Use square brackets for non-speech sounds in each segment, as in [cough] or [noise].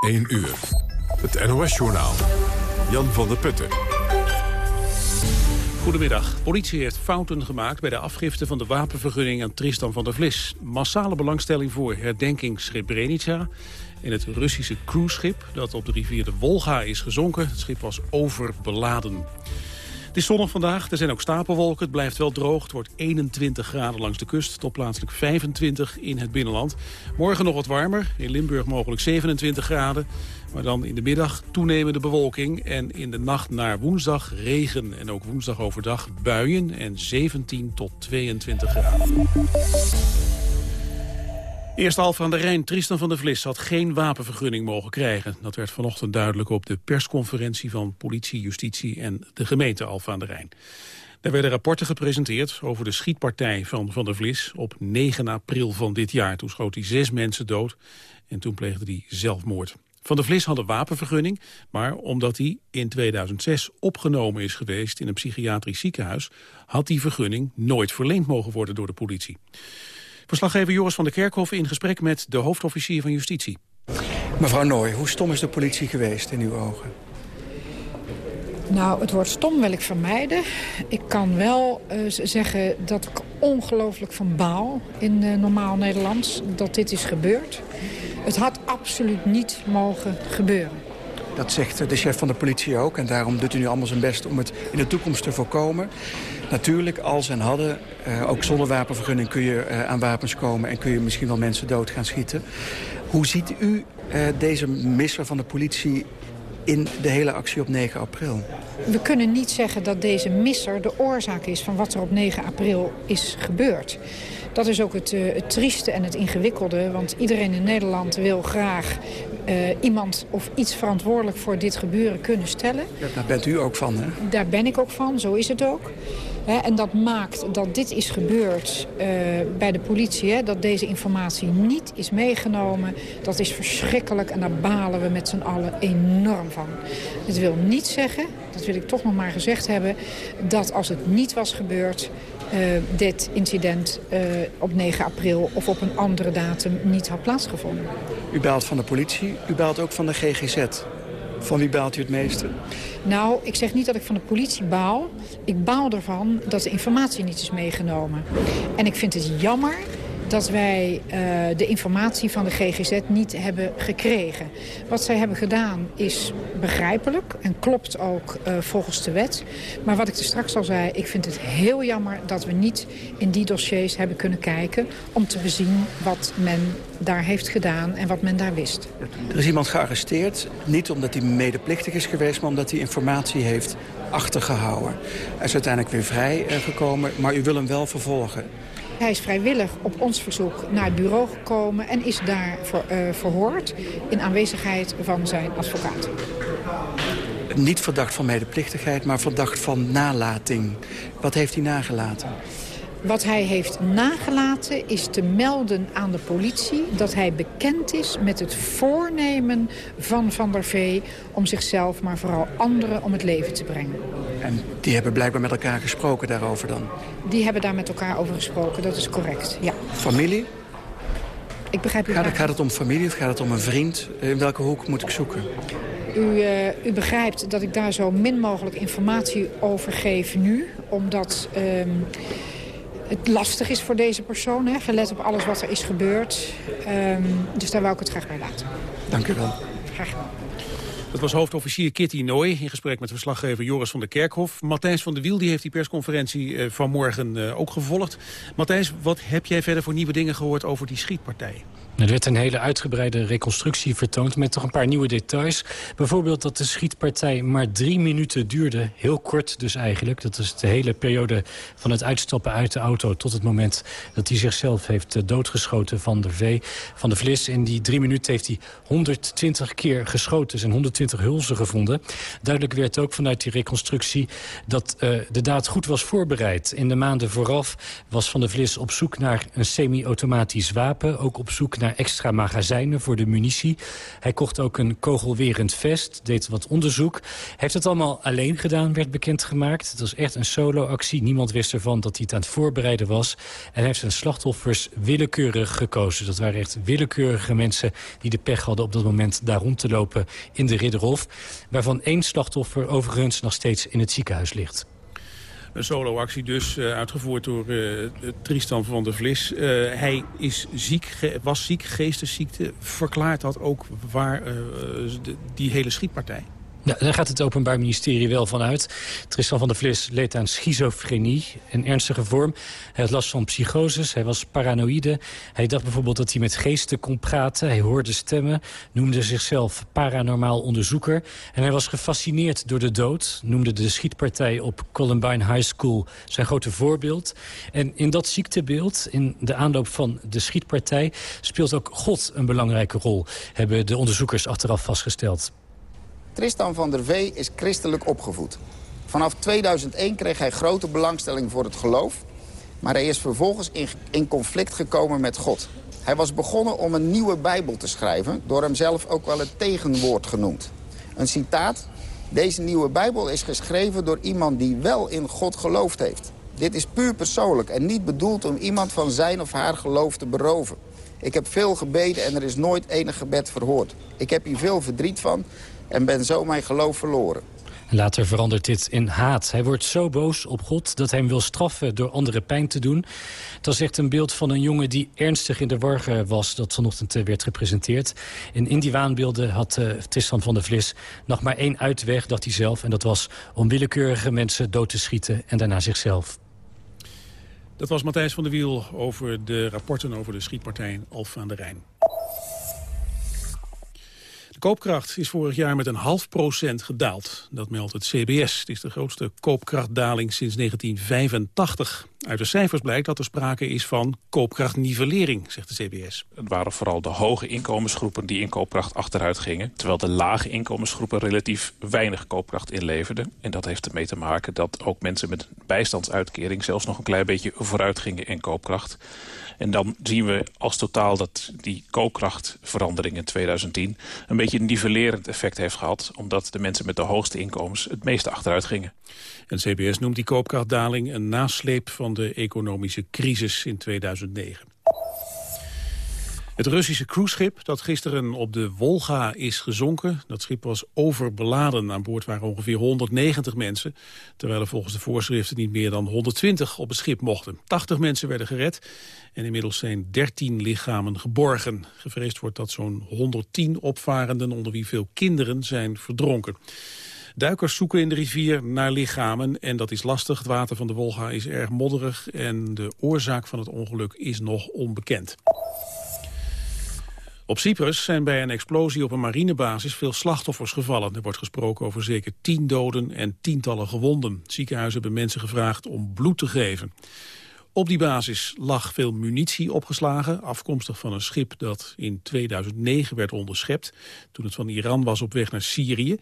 1 uur. Het NOS-journaal. Jan van der Putten. Goedemiddag. Politie heeft fouten gemaakt bij de afgifte van de wapenvergunning aan Tristan van der Vlis. Massale belangstelling voor herdenking Srebrenica. In het Russische cruiseschip dat op de rivier de Wolga is gezonken. Het schip was overbeladen. Is zonnig vandaag, er zijn ook stapelwolken. Het blijft wel droog. Het wordt 21 graden langs de kust tot plaatselijk 25 in het binnenland. Morgen nog wat warmer. In Limburg mogelijk 27 graden. Maar dan in de middag toenemende bewolking. En in de nacht naar woensdag regen. En ook woensdag overdag buien en 17 tot 22 graden. Eerste Alfa aan de Rijn, Tristan van der Vlis, had geen wapenvergunning mogen krijgen. Dat werd vanochtend duidelijk op de persconferentie van politie, justitie en de gemeente Alfa aan de Rijn. Daar werden rapporten gepresenteerd over de schietpartij van Van der Vlis op 9 april van dit jaar. Toen schoot hij zes mensen dood en toen pleegde hij zelfmoord. Van der Vlis had een wapenvergunning, maar omdat hij in 2006 opgenomen is geweest in een psychiatrisch ziekenhuis, had die vergunning nooit verleend mogen worden door de politie. Verslaggever Joris van der Kerkhof in gesprek met de hoofdofficier van Justitie. Mevrouw Nooy, hoe stom is de politie geweest in uw ogen? Nou, het woord stom wil ik vermijden. Ik kan wel uh, zeggen dat ik ongelooflijk van baal in uh, normaal Nederlands... dat dit is gebeurd. Het had absoluut niet mogen gebeuren. Dat zegt de chef van de politie ook. En daarom doet u nu allemaal zijn best om het in de toekomst te voorkomen. Natuurlijk, als en hadden, uh, ook zonder wapenvergunning kun je uh, aan wapens komen... en kun je misschien wel mensen dood gaan schieten. Hoe ziet u uh, deze misser van de politie in de hele actie op 9 april? We kunnen niet zeggen dat deze misser de oorzaak is van wat er op 9 april is gebeurd. Dat is ook het, uh, het trieste en het ingewikkelde. Want iedereen in Nederland wil graag uh, iemand of iets verantwoordelijk voor dit gebeuren kunnen stellen. Ja, daar bent u ook van, hè? Daar ben ik ook van, zo is het ook. En dat maakt dat dit is gebeurd uh, bij de politie. Dat deze informatie niet is meegenomen. Dat is verschrikkelijk en daar balen we met z'n allen enorm van. Het wil niet zeggen, dat wil ik toch nog maar gezegd hebben... dat als het niet was gebeurd... Uh, dit incident uh, op 9 april of op een andere datum niet had plaatsgevonden. U belt van de politie, u belt ook van de GGZ. Van wie baalt u het meeste? Nou, ik zeg niet dat ik van de politie baal. Ik baal ervan dat de informatie niet is meegenomen. En ik vind het jammer dat wij uh, de informatie van de GGZ niet hebben gekregen. Wat zij hebben gedaan is begrijpelijk en klopt ook uh, volgens de wet. Maar wat ik er straks al zei, ik vind het heel jammer dat we niet in die dossiers hebben kunnen kijken... om te bezien wat men daar heeft gedaan en wat men daar wist. Er is iemand gearresteerd, niet omdat hij medeplichtig is geweest... maar omdat hij informatie heeft achtergehouden. Hij is uiteindelijk weer vrij uh, gekomen, maar u wil hem wel vervolgen. Hij is vrijwillig op ons verzoek naar het bureau gekomen en is daar uh, verhoord in aanwezigheid van zijn advocaat. Niet verdacht van medeplichtigheid, maar verdacht van nalating. Wat heeft hij nagelaten? Wat hij heeft nagelaten is te melden aan de politie... dat hij bekend is met het voornemen van Van der Vee... om zichzelf, maar vooral anderen, om het leven te brengen. En die hebben blijkbaar met elkaar gesproken daarover dan? Die hebben daar met elkaar over gesproken, dat is correct, ja. Familie? Ik begrijp u gaat, gaat het om familie of gaat het om een vriend? In welke hoek moet ik zoeken? U, uh, u, begrijpt dat ik daar zo min mogelijk informatie over geef nu. Omdat uh, het lastig is voor deze persoon. Hè, gelet op alles wat er is gebeurd. Um, dus daar wou ik het graag bij laten. Dank u wel. Graag gedaan. Dat was hoofdofficier Kitty Nooy in gesprek met verslaggever Joris van der Kerkhof. Matthijs van der Wiel die heeft die persconferentie uh, vanmorgen uh, ook gevolgd. Matthijs, wat heb jij verder voor nieuwe dingen gehoord over die schietpartij? Er werd een hele uitgebreide reconstructie vertoond met toch een paar nieuwe details. Bijvoorbeeld dat de schietpartij maar drie minuten duurde. Heel kort dus eigenlijk. Dat is de hele periode van het uitstappen uit de auto... tot het moment dat hij zichzelf heeft doodgeschoten van de, v, van de Vlis. In die drie minuten heeft hij 120 keer geschoten. Zijn 120 hulzen gevonden. Duidelijk werd ook vanuit die reconstructie dat uh, de daad goed was voorbereid. In de maanden vooraf was Van de Vlis op zoek naar een semi-automatisch wapen. Ook op zoek naar extra magazijnen voor de munitie. Hij kocht ook een kogelwerend vest, deed wat onderzoek. Hij heeft het allemaal alleen gedaan, werd bekendgemaakt. Het was echt een solo-actie. Niemand wist ervan dat hij het aan het voorbereiden was. En hij heeft zijn slachtoffers willekeurig gekozen. Dat waren echt willekeurige mensen die de pech hadden op dat moment daar rond te lopen in de Ridderhof... waarvan één slachtoffer overigens nog steeds in het ziekenhuis ligt. Een soloactie dus, uh, uitgevoerd door uh, Tristan van der Vlis. Uh, hij is ziek, was ziek, geestesziekte. Verklaart dat ook waar die hele schietpartij? Daar gaat het Openbaar Ministerie wel van uit. Tristan van der Vlis leed aan schizofrenie, een ernstige vorm. Hij had last van psychoses, hij was paranoïde. Hij dacht bijvoorbeeld dat hij met geesten kon praten. Hij hoorde stemmen, noemde zichzelf paranormaal onderzoeker. En hij was gefascineerd door de dood. Noemde de schietpartij op Columbine High School zijn grote voorbeeld. En in dat ziektebeeld, in de aanloop van de schietpartij... speelt ook God een belangrijke rol, hebben de onderzoekers achteraf vastgesteld. Tristan van der Vee is christelijk opgevoed. Vanaf 2001 kreeg hij grote belangstelling voor het geloof... maar hij is vervolgens in, conflict gekomen met God. Hij was begonnen om een nieuwe Bijbel te schrijven... door hemzelf ook wel het tegenwoord genoemd. Een citaat. Deze nieuwe Bijbel is geschreven door iemand die wel in God geloofd heeft. Dit is puur persoonlijk en niet bedoeld om iemand van zijn of haar geloof te beroven. Ik heb veel gebeden en er is nooit enig gebed verhoord. Ik heb hier veel verdriet van en ben zo mijn geloof verloren. Later verandert dit in haat. Hij wordt zo boos op God dat hij hem wil straffen door anderen pijn te doen. Dat is echt een beeld van een jongen die ernstig in de war was... dat vanochtend eh, werd gepresenteerd. En in die waanbeelden had uh, Tristan van der Vlis nog maar één uitweg, dacht hij zelf. En dat was om willekeurige mensen dood te schieten en daarna zichzelf. Dat was Matthijs van der Wiel over de rapporten over de schietpartij in Alphen aan de Rijn. De koopkracht is vorig jaar met een half procent gedaald. Dat meldt het CBS. Het is de grootste koopkrachtdaling sinds 1985. Uit de cijfers blijkt dat er sprake is van koopkrachtnivellering, zegt de CBS. Het waren vooral de hoge inkomensgroepen die in koopkracht achteruit gingen. Terwijl de lage inkomensgroepen relatief weinig koopkracht inleverden. En dat heeft ermee te maken dat ook mensen met een bijstandsuitkering... zelfs nog een klein beetje vooruit gingen in koopkracht. En dan zien we als totaal dat die koopkrachtverandering in 2010... een beetje een nivellerend effect heeft gehad... omdat de mensen met de hoogste inkomens het meeste achteruit gingen. En CBS noemt die koopkrachtdaling een nasleep van de economische crisis in 2009. Het Russische cruiseschip dat gisteren op de Wolga is gezonken... dat schip was overbeladen. Aan boord waren ongeveer 190 mensen... terwijl er volgens de voorschriften niet meer dan 120 op het schip mochten. 80 mensen werden gered en inmiddels zijn 13 lichamen geborgen. Gevreesd wordt dat zo'n 110 opvarenden... onder wie veel kinderen zijn verdronken. Duikers zoeken in de rivier naar lichamen en dat is lastig. Het water van de Wolga is erg modderig en de oorzaak van het ongeluk is nog onbekend. Op Cyprus zijn bij een explosie op een marinebasis veel slachtoffers gevallen. Er wordt gesproken over zeker tien doden en tientallen gewonden. Ziekenhuizen hebben mensen gevraagd om bloed te geven. Op die basis lag veel munitie opgeslagen, afkomstig van een schip dat in 2009 werd onderschept, toen het van Iran was op weg naar Syrië.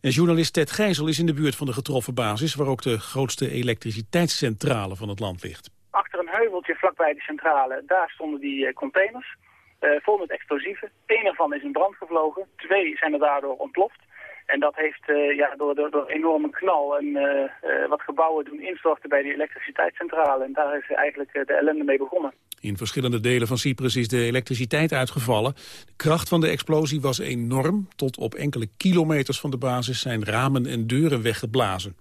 En journalist Ted Gijzel is in de buurt van de getroffen basis, waar ook de grootste elektriciteitscentrale van het land ligt. Achter een heuveltje vlakbij de centrale, daar stonden die eh, containers. Uh, vol met explosieven. Eén ervan is in brand gevlogen. Twee zijn er daardoor ontploft. En dat heeft uh, ja, door, door, door enorme knal en uh, wat gebouwen doen instorten bij die elektriciteitscentrale. En daar is eigenlijk de ellende mee begonnen. In verschillende delen van Cyprus is de elektriciteit uitgevallen. De kracht van de explosie was enorm. Tot op enkele kilometers van de basis zijn ramen en deuren weggeblazen.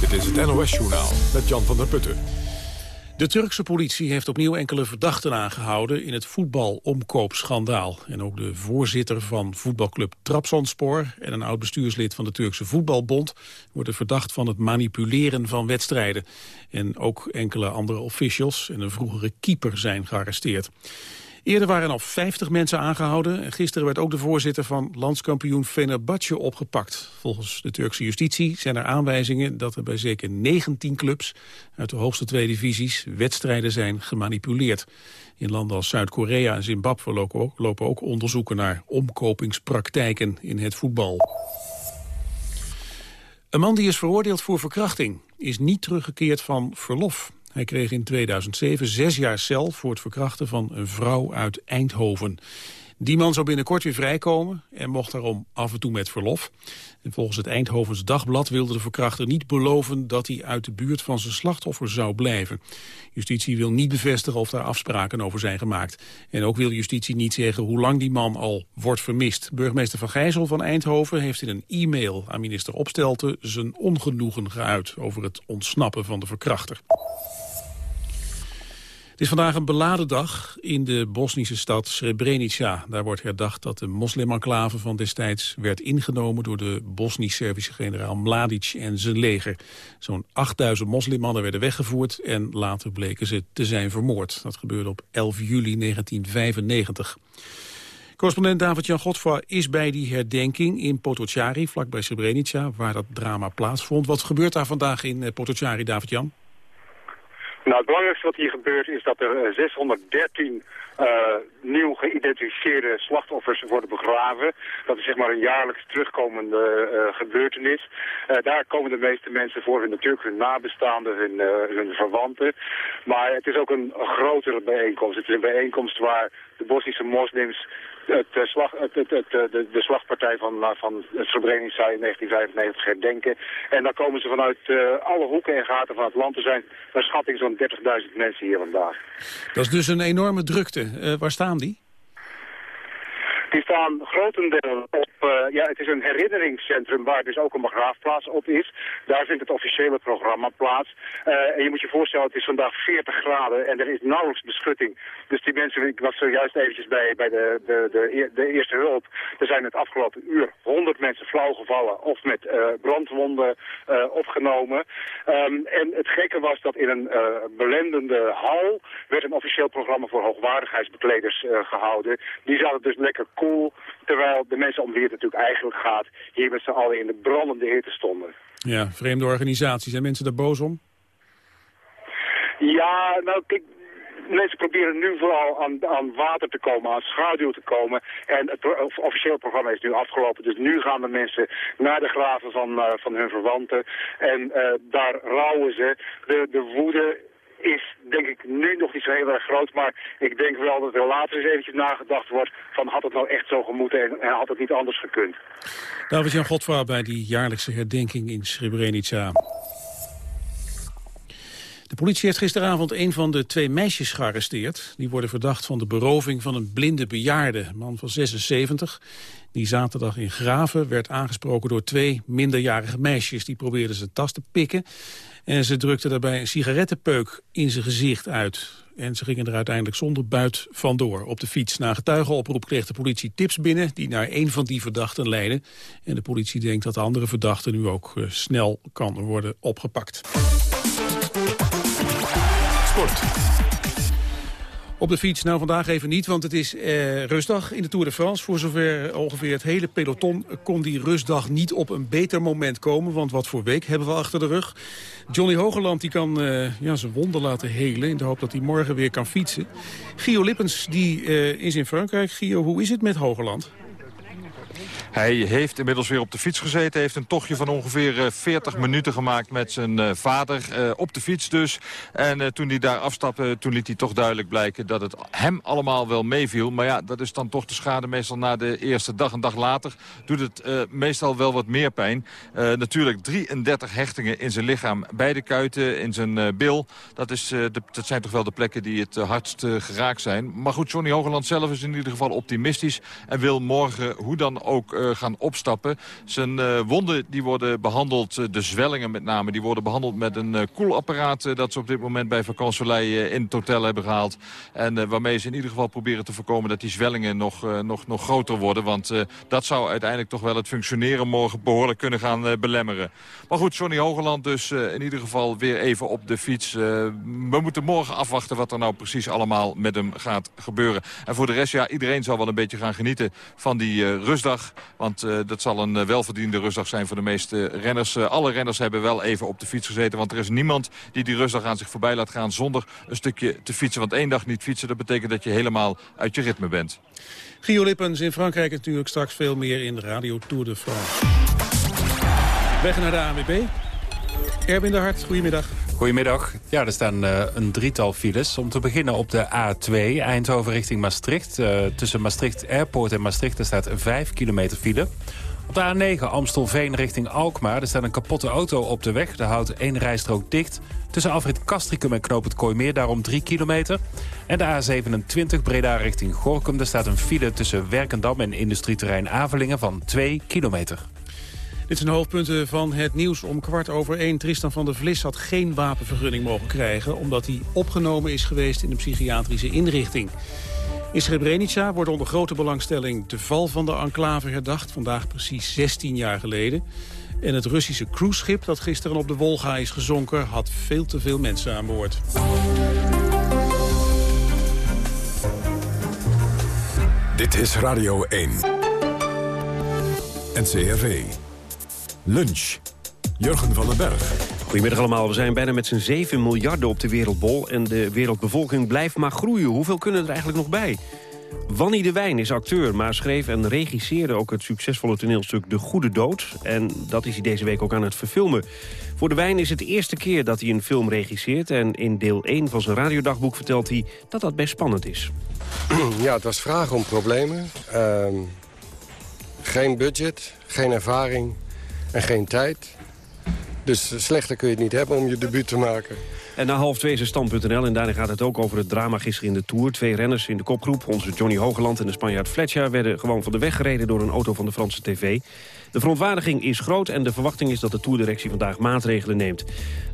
Dit is het NOS Journaal met Jan van der Putten. De Turkse politie heeft opnieuw enkele verdachten aangehouden in het voetbalomkoopschandaal. En ook de voorzitter van voetbalclub Trabzonspor en een oud-bestuurslid van de Turkse voetbalbond worden verdacht van het manipuleren van wedstrijden. En ook enkele andere officials en een vroegere keeper zijn gearresteerd. Eerder waren al 50 mensen aangehouden. En gisteren werd ook de voorzitter van landskampioen Fenerbahce opgepakt. Volgens de Turkse justitie zijn er aanwijzingen dat er bij zeker 19 clubs uit de hoogste twee divisies wedstrijden zijn gemanipuleerd. In landen als Zuid-Korea en Zimbabwe lopen ook onderzoeken naar omkopingspraktijken in het voetbal. Een man die is veroordeeld voor verkrachting is niet teruggekeerd van verlof. Hij kreeg in 2007 zes jaar cel voor het verkrachten van een vrouw uit Eindhoven. Die man zou binnenkort weer vrijkomen en mocht daarom af en toe met verlof. En volgens het Eindhovens Dagblad wilde de verkrachter niet beloven dat hij uit de buurt van zijn slachtoffer zou blijven. Justitie wil niet bevestigen of daar afspraken over zijn gemaakt. En ook wil justitie niet zeggen hoe lang die man al wordt vermist. Burgemeester Van Gijzel van Eindhoven heeft in een e-mail aan minister Opstelten zijn ongenoegen geuit over het ontsnappen van de verkrachter. Het is vandaag een beladen dag in de Bosnische stad Srebrenica. Daar wordt herdacht dat de moslimenclave van destijds werd ingenomen... door de Bosnisch-Servische generaal Mladic en zijn leger. Zo'n 8000 moslimmannen werden weggevoerd en later bleken ze te zijn vermoord. Dat gebeurde op 11 juli 1995. Correspondent David-Jan Godfra is bij die herdenking in Potocari, vlakbij Srebrenica, waar dat drama plaatsvond. Wat gebeurt daar vandaag in eh, Potocari, David-Jan? Nou, het belangrijkste wat hier gebeurt is dat er 613 uh, nieuw geïdentificeerde slachtoffers worden begraven. Dat is zeg maar een jaarlijks terugkomende uh, gebeurtenis. Daar komen de meeste mensen voor, hun, natuurlijk hun nabestaanden, hun, hun verwanten. Maar het is ook een grotere bijeenkomst. Het is een bijeenkomst waar de Bosnische moslims het, slag, het, het, het, de, de slagpartij van, uh, van Srebrenica in 1995 herdenken. En dan komen ze vanuit uh, alle hoeken en gaten van het land. Er zijn naar schatting zo'n 30.000 mensen hier vandaag. Dat is dus een enorme drukte. waar staan die? Die staan grotendeels op, ja, het is een herinneringscentrum waar dus ook een begraafplaats op is. Daar vindt het officiële programma plaats. Uh, en je moet je voorstellen, het is vandaag 40 graden en er is nauwelijks beschutting. Dus die mensen, ik was zojuist eventjes bij, bij de, de, de, de eerste hulp. Er zijn het afgelopen uur 100 mensen flauw gevallen of met uh, brandwonden opgenomen. Um, en het gekke was dat in een belendende hal werd een officieel programma voor hoogwaardigheidsbekleders gehouden. Die zaten dus lekker cool, terwijl de mensen om wie het natuurlijk eigenlijk gaat... hier met z'n allen in de brandende hitte stonden. Ja, vreemde organisaties. Zijn mensen daar boos om? Ja, nou kijk, mensen proberen nu vooral aan, aan water te komen, aan schaduw te komen. En het officieel programma is nu afgelopen. Dus nu gaan de mensen naar de graven van, uh, van hun verwanten. En uh, daar rouwen ze. De, de woede is denk ik nu nog niet zo heel erg groot. Maar ik denk wel dat er later eens eventjes nagedacht wordt van had het nou echt zo gemoeten en, had het niet anders gekund. David-Jan Godfra bij die jaarlijkse herdenking in Srebrenica. De politie heeft gisteravond een van de twee meisjes gearresteerd. Die worden verdacht van de beroving van een blinde bejaarde, man van 76. Die zaterdag in Graven werd aangesproken door twee minderjarige meisjes. Die probeerden zijn tas te pikken. En ze drukte daarbij een sigarettenpeuk in zijn gezicht uit. En ze gingen er uiteindelijk zonder buit vandoor. Op de fiets na getuigenoproep kreeg de politie tips binnen... die naar een van die verdachten leiden. En de politie denkt dat de andere verdachte nu ook uh, snel kan worden opgepakt. Sport. Op de fiets, nou vandaag even niet, want het is eh, rustdag in de Tour de France. Voor zover ongeveer het hele peloton kon die rustdag niet op een beter moment komen. Want wat voor week hebben we achter de rug. Johnny Hogeland die kan uh, ja, zijn wonden laten helen in de hoop dat hij morgen weer kan fietsen. Gio Lippens die, uh, is in Frankrijk. Gio, hoe is het met Hogeland? Hij heeft inmiddels weer op de fiets gezeten. heeft een tochtje van ongeveer 40 eh, minuten gemaakt met zijn uh, vader. Uh, op de fiets dus. En toen hij daar afstapte, toen liet hij toch duidelijk blijken... dat het hem allemaal wel meeviel. Maar ja, dat is dan toch de schade meestal na de eerste dag. Een dag later doet het meestal wel wat meer pijn. natuurlijk 33 hechtingen in zijn lichaam. Beide kuiten, in zijn bil. Dat, is, de, dat zijn toch wel de plekken die het hardst geraakt zijn. Maar goed, Johnny Hogeland zelf is in ieder geval optimistisch. En wil morgen hoe dan ook gaan opstappen. Zijn uh, wonden die worden behandeld, uh, de zwellingen met name, die worden behandeld met een koelapparaat... dat ze op dit moment bij Vakansolei in het hotel hebben gehaald. En waarmee ze in ieder geval proberen te voorkomen dat die zwellingen nog, nog, nog groter worden. Want dat zou uiteindelijk toch wel het functioneren morgen behoorlijk kunnen gaan belemmeren. Maar goed, Johnny Hogeland dus in ieder geval weer even op de fiets. we moeten morgen afwachten wat er nou precies allemaal met hem gaat gebeuren. En voor de rest, ja, iedereen zal wel een beetje gaan genieten van die rustdag. Want uh, dat zal een uh, welverdiende rustdag zijn voor de meeste renners. Uh, alle renners hebben wel even op de fiets gezeten. Want er is niemand die die rustdag aan zich voorbij laat gaan zonder een stukje te fietsen. Want één dag niet fietsen, dat betekent dat je helemaal uit je ritme bent. Gio Lippens in Frankrijk natuurlijk straks veel meer in de Radio Tour de France. Weg naar de ANWB. Erwin de Hart, goedemiddag. Goedemiddag. Ja, er staan uh, een drietal files. Om te beginnen op de A2, Eindhoven richting Maastricht. Uh, tussen Maastricht Airport en Maastricht er staat 5 kilometer file. Op de A9 Amstelveen richting Alkmaar. Er staat een kapotte auto op de weg. Daar houdt één rijstrook dicht. Tussen afrit Castricum en Knoop het Kooimeer, daarom 3 kilometer. En de A27 Breda richting Gorkum. Daar staat een file tussen Werkendam en industrieterrein Avelingen van 2 kilometer. Dit zijn de hoofdpunten van het nieuws om kwart over één. Tristan van der Vlis had geen wapenvergunning mogen krijgen... omdat hij opgenomen is geweest in een psychiatrische inrichting. In Srebrenica wordt onder grote belangstelling de val van de enclave herdacht. Vandaag precies 16 jaar geleden. En het Russische cruiseschip dat gisteren op de Wolga is gezonken... had veel te veel mensen aan boord. Dit is Radio 1. NCRV. Lunch. Jurgen van den Berg. Goedemiddag allemaal. We zijn bijna met z'n 7 miljarden op de wereldbol... en de wereldbevolking blijft maar groeien. Hoeveel kunnen er eigenlijk nog bij? Wanny de Wijn is acteur, maar schreef en regisseerde ook het succesvolle toneelstuk De Goede Dood. En dat is hij deze week ook aan het verfilmen. Voor de Wijn is het de eerste keer dat hij een film regisseert... en in deel 1 van zijn radiodagboek vertelt hij dat dat best spannend is. [clears throat] Ja, het was vragen om problemen. Uh, geen budget, geen ervaring en geen tijd. Dus slechter kun je het niet hebben om je debuut te maken. En na half twee is stand.nl en daarin gaat het ook over het drama gisteren in de Tour. Twee renners in de kopgroep, onze Johnny Hogeland en de Spanjaard Fletcher... werden gewoon van de weg gereden door een auto van de Franse tv. De verontwaardiging is groot en de verwachting is dat de Tourdirectie vandaag maatregelen neemt.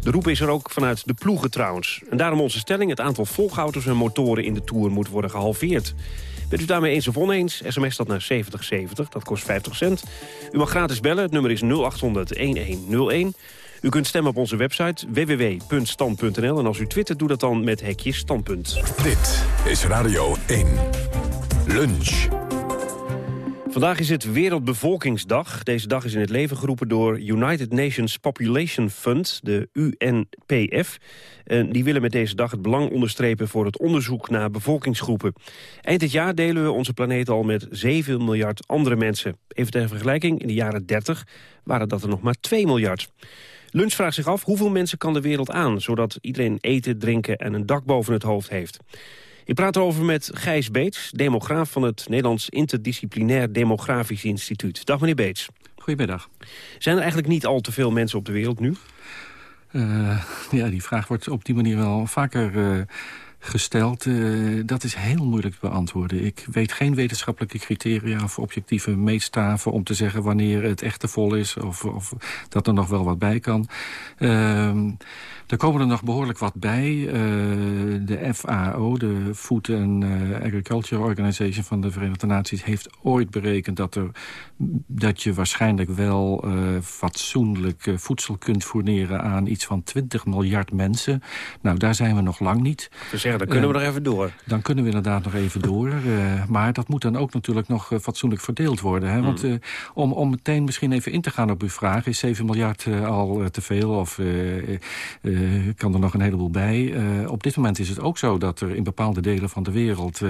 De roep is er ook vanuit de ploegen trouwens. En daarom onze stelling, het aantal volgauto's en motoren in de Tour moet worden gehalveerd. Bent u daarmee eens of oneens? SMS dat naar 7070, dat kost 50 cent. U mag gratis bellen, het nummer is 0800-1101. U kunt stemmen op onze website www.stand.nl. En als u twittert, doe dat dan met hekje standpunt. Dit is Radio 1. Lunch. Vandaag is het Wereldbevolkingsdag. Deze dag is in het leven geroepen door United Nations Population Fund, de UNPF. En die willen met deze dag het belang onderstrepen voor het onderzoek naar bevolkingsgroepen. Eind dit jaar delen we onze planeet al met 7 miljard andere mensen. Even ter vergelijking, in de jaren 30 waren dat er nog maar 2 miljard. Lunch vraagt zich af hoeveel mensen kan de wereld aan... zodat iedereen eten, drinken en een dak boven het hoofd heeft. Ik praat erover met Gijs Beets, demograaf van het Nederlands Interdisciplinair Demografisch Instituut. Dag meneer Beets. Goedemiddag. Zijn er eigenlijk niet al te veel mensen op de wereld nu? Uh, ja, die vraag wordt op die manier wel vaker uh, gesteld. Uh, dat is heel moeilijk te beantwoorden. Ik weet geen wetenschappelijke criteria of objectieve meetstaven... om te zeggen wanneer het echt te vol is of, of dat er nog wel wat bij kan. Uh, er komen er nog behoorlijk wat bij. Uh, de FAO, de Food and Agriculture Organization van de Verenigde Naties... heeft ooit berekend dat, er, dat je waarschijnlijk wel fatsoenlijk voedsel kunt fourneren... aan iets van 20 miljard mensen. Nou, daar zijn we nog lang niet. Dan kunnen we nog even door. Dan kunnen we inderdaad nog even door. Uh, maar dat moet dan ook natuurlijk nog fatsoenlijk verdeeld worden. Hè? Want mm. om, om meteen misschien even in te gaan op uw vraag... is 7 miljard al te veel of kan er nog een heleboel bij. Op dit moment is het ook zo dat er in bepaalde delen van de wereld...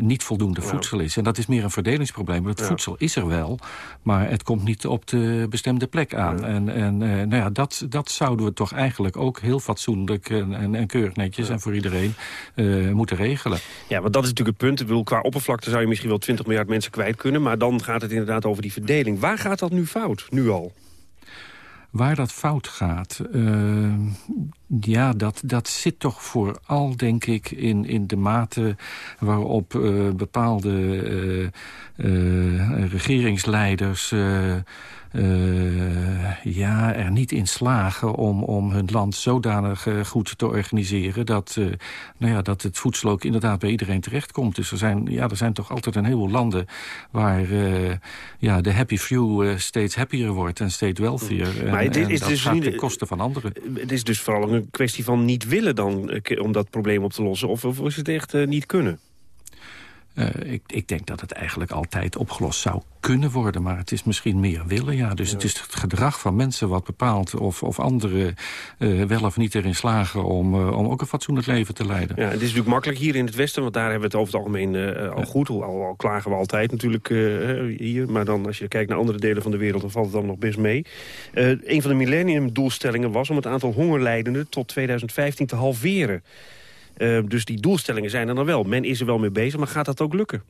Niet voldoende voedsel is. En dat is meer een verdelingsprobleem. Het voedsel is er wel, maar het komt niet op de bestemde plek aan. En, en nou ja, dat, dat zouden we toch eigenlijk ook heel fatsoenlijk... en, en, en keurig netjes en voor iedereen moeten regelen. Ja, want dat is natuurlijk het punt. Ik bedoel, qua oppervlakte zou je misschien wel 20 miljard mensen kwijt kunnen... maar dan gaat het inderdaad over die verdeling. Waar gaat dat nu fout, nu al? Waar dat fout gaat, uh, ja, dat, dat zit toch vooral, denk ik, in, in de mate waarop uh, bepaalde uh, regeringsleiders uh, ja, er niet in slagen om, om hun land zodanig uh, goed te organiseren... Dat, uh, nou ja, dat het voedsel ook inderdaad bij iedereen terechtkomt. Dus er zijn, ja, er zijn toch altijd een heleboel landen... waar ja, de happy few steeds happier wordt en steeds wealthier. Maar het is, en, dat dus gaat niet, ten koste van anderen. Het is dus vooral een kwestie van niet willen dan... om dat probleem op te lossen. Of, of is het echt niet kunnen? Uh, ik, ik, denk dat het eigenlijk altijd opgelost zou kunnen worden. Maar het is misschien meer willen, ja. Dus het is het gedrag van mensen wat bepaalt... of, of anderen uh, wel of niet erin slagen om, uh, om ook een fatsoenlijk leven te leiden. Ja, het is natuurlijk makkelijk hier in het Westen... want daar hebben we het over het algemeen al goed. Al, al, klagen we altijd natuurlijk hier. Maar dan als je kijkt naar andere delen van de wereld... dan valt het dan nog best mee. een van de millenniumdoelstellingen was om het aantal hongerleidenden... tot 2015 te halveren. Uh, dus die doelstellingen zijn er dan wel. Men is er wel mee bezig, maar gaat dat ook lukken?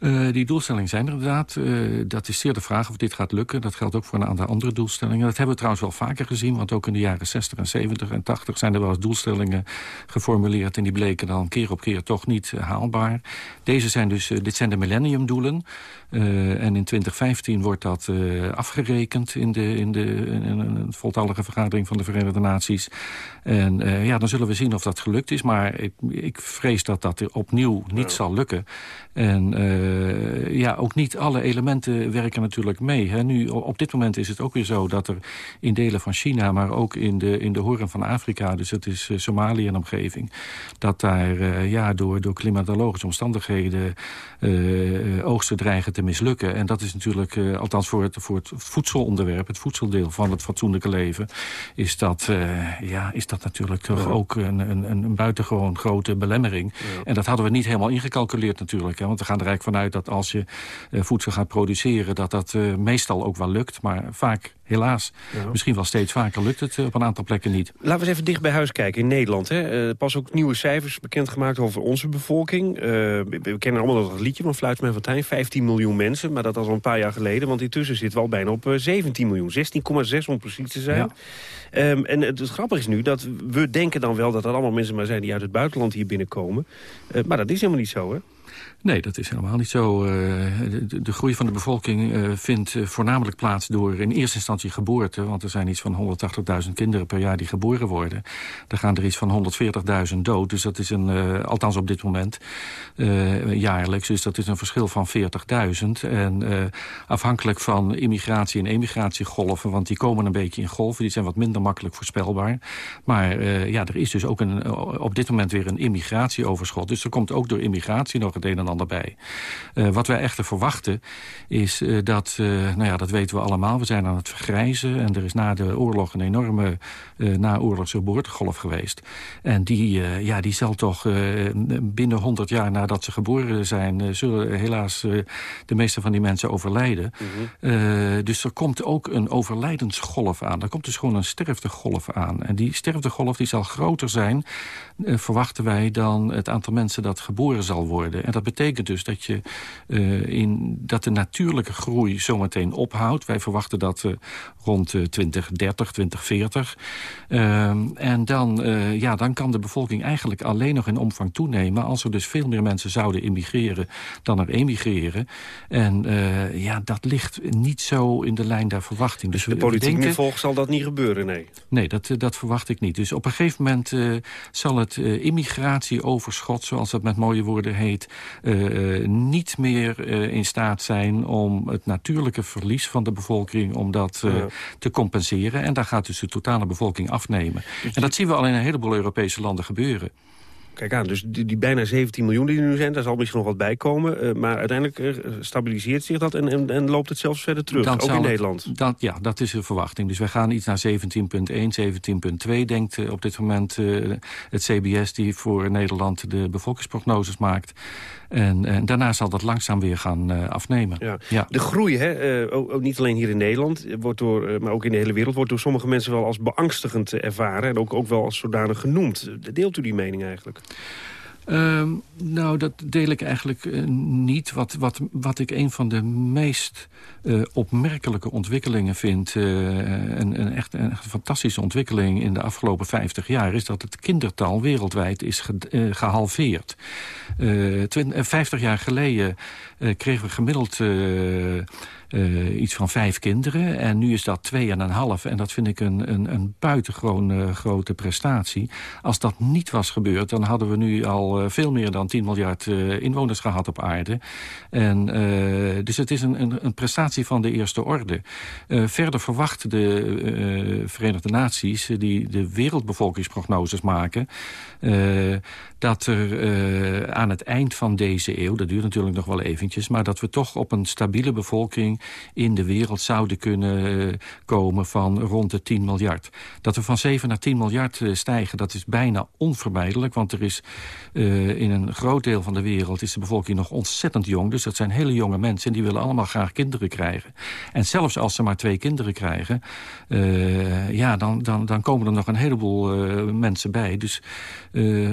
Uh, die doelstellingen zijn er inderdaad. Uh, dat is zeer de vraag of dit gaat lukken. Dat geldt ook voor een aantal andere doelstellingen. Dat hebben we trouwens wel vaker gezien. Want ook in de jaren 60 en 70 en 80 zijn er wel eens doelstellingen geformuleerd. En die bleken dan keer op keer toch niet uh, haalbaar. Deze zijn dus, dit zijn de millenniumdoelen. en in 2015 wordt dat afgerekend in de, in de in een voltallige vergadering van de Verenigde Naties. En ja, dan zullen we zien of dat gelukt is. Maar ik, ik vrees dat dat opnieuw niet zal lukken. En uh, ja, ook niet alle elementen werken natuurlijk mee. Hè. Nu, op dit moment is het ook weer zo dat er in delen van China... maar ook in de, in de horen van Afrika, dus het is uh, Somalië en omgeving... dat daar uh, ja, door, door klimatologische omstandigheden oogsten dreigen te mislukken. En dat is natuurlijk, althans voor het, voor het voedselonderwerp... het voedseldeel van het fatsoenlijke leven... is dat, ja, is dat natuurlijk toch ja. ook een, een, een buitengewoon grote belemmering. Ja. En dat hadden we niet helemaal ingecalculeerd natuurlijk... Hè, want we gaan er eigenlijk vanuit dat als je uh, voedsel gaat produceren... dat dat uh, meestal ook wel lukt, maar vaak helaas, ja. misschien wel steeds vaker lukt het uh, op een aantal plekken niet. Laten we eens even dicht bij huis kijken in Nederland. Hè. pas ook nieuwe cijfers bekendgemaakt over onze bevolking. we kennen allemaal dat liedje van Fluitsman van Tijn, 15 miljoen mensen. Maar dat was al een paar jaar geleden, want intussen zit wel bijna op 17 miljoen. 16,6 om precies te zijn. Ja. Um, en het, het grappige is nu dat we denken dan wel dat dat allemaal mensen maar zijn... die uit het buitenland hier binnenkomen. maar dat is helemaal niet zo, hè? Nee, dat is helemaal niet zo. Uh, de, groei van de bevolking uh, vindt uh, voornamelijk plaats door in eerste instantie geboorte. Want er zijn iets van 180.000 kinderen per jaar die geboren worden. Er gaan er iets van 140.000 dood. Dus dat is een, althans op dit moment, jaarlijks. Dus dat is een verschil van 40.000. En afhankelijk van immigratie en emigratiegolven, want die komen een beetje in golven. Die zijn wat minder makkelijk voorspelbaar. Maar ja, er is dus ook een, op dit moment weer een immigratieoverschot. Dus er komt ook door immigratie nog het een en bij. Uh, wat wij echter verwachten is uh, dat, uh, nou ja, dat weten we allemaal, we zijn aan het vergrijzen. En er is na de oorlog een enorme naoorlogse geboortegolf geweest. En die, ja, die zal toch binnen 100 jaar nadat ze geboren zijn... zullen helaas de meeste van die mensen overlijden. Mm -hmm. dus er komt ook een overlijdensgolf aan. Er komt dus gewoon een sterftegolf aan. En die sterftegolf die zal groter zijn, verwachten wij... dan het aantal mensen dat geboren zal worden. En dat betekent dus dat, je, uh, in, dat de natuurlijke groei zometeen ophoudt. Wij verwachten dat uh, rond uh, 2030, 2040. en dan, ja, dan kan de bevolking eigenlijk alleen nog in omvang toenemen... als er dus veel meer mensen zouden immigreren dan er emigreren. En ja, dat ligt niet zo in de lijn der verwachting. Dus, dus de politiek denken, nu volgt zal dat niet gebeuren, nee? Nee, dat, dat verwacht ik niet. Dus op een gegeven moment zal het immigratieoverschot... zoals dat met mooie woorden heet uh, niet meer in staat zijn om het natuurlijke verlies van de bevolking om dat ja. te compenseren. En daar gaat dus de totale bevolking afnemen. Dus en dat zien we al in een heleboel Europese landen gebeuren. Kijk aan, dus die, die, bijna 17 miljoen die er nu zijn, daar zal misschien nog wat bij komen. Uh, maar uiteindelijk uh, stabiliseert zich dat en, en, en, loopt het zelfs verder terug, ook in Nederland. Dat, ja, dat is de verwachting. Dus wij gaan iets naar 17,1, 17,2 denkt uh, op dit moment het CBS... die voor Nederland de bevolkingsprognoses maakt. En, en, daarna zal dat langzaam weer gaan uh, afnemen. Ja. ja. De groei, hè, uh, ook, ook, niet alleen hier in Nederland, wordt door, uh, maar ook in de hele wereld... wordt door sommige mensen wel als beangstigend ervaren... en ook, ook wel als zodanig genoemd. Deelt u die mening eigenlijk? Um, nou, dat deel ik eigenlijk uh, niet. Wat, wat, wat ik een van de meest uh, opmerkelijke ontwikkelingen vind... Uh, een, een, echt een fantastische ontwikkeling in de afgelopen 50 jaar... is dat het kindertal wereldwijd is ge, gehalveerd. 20, 50 jaar geleden kregen we gemiddeld uh, iets van vijf kinderen. En nu is dat twee en een half. En dat vind ik een, een, een buitengewoon uh, grote prestatie. Als dat niet was gebeurd, dan hadden we nu al uh, veel meer dan 10 miljard inwoners gehad op aarde. En, dus het is een, een, een, prestatie van de eerste orde. verder verwachten de Verenigde Naties, die de wereldbevolkingsprognoses maken dat er uh, aan het eind van deze eeuw... dat duurt natuurlijk nog wel eventjes... maar dat we toch op een stabiele bevolking in de wereld zouden kunnen uh, komen... van rond de 10 miljard. Dat we van 7 naar 10 miljard uh, stijgen, dat is bijna onvermijdelijk... want er is in een groot deel van de wereld is de bevolking nog ontzettend jong. Dus dat zijn hele jonge mensen en die willen allemaal graag kinderen krijgen. En zelfs als ze maar twee kinderen krijgen... ja, dan, dan, dan komen er nog een heleboel mensen bij. Dus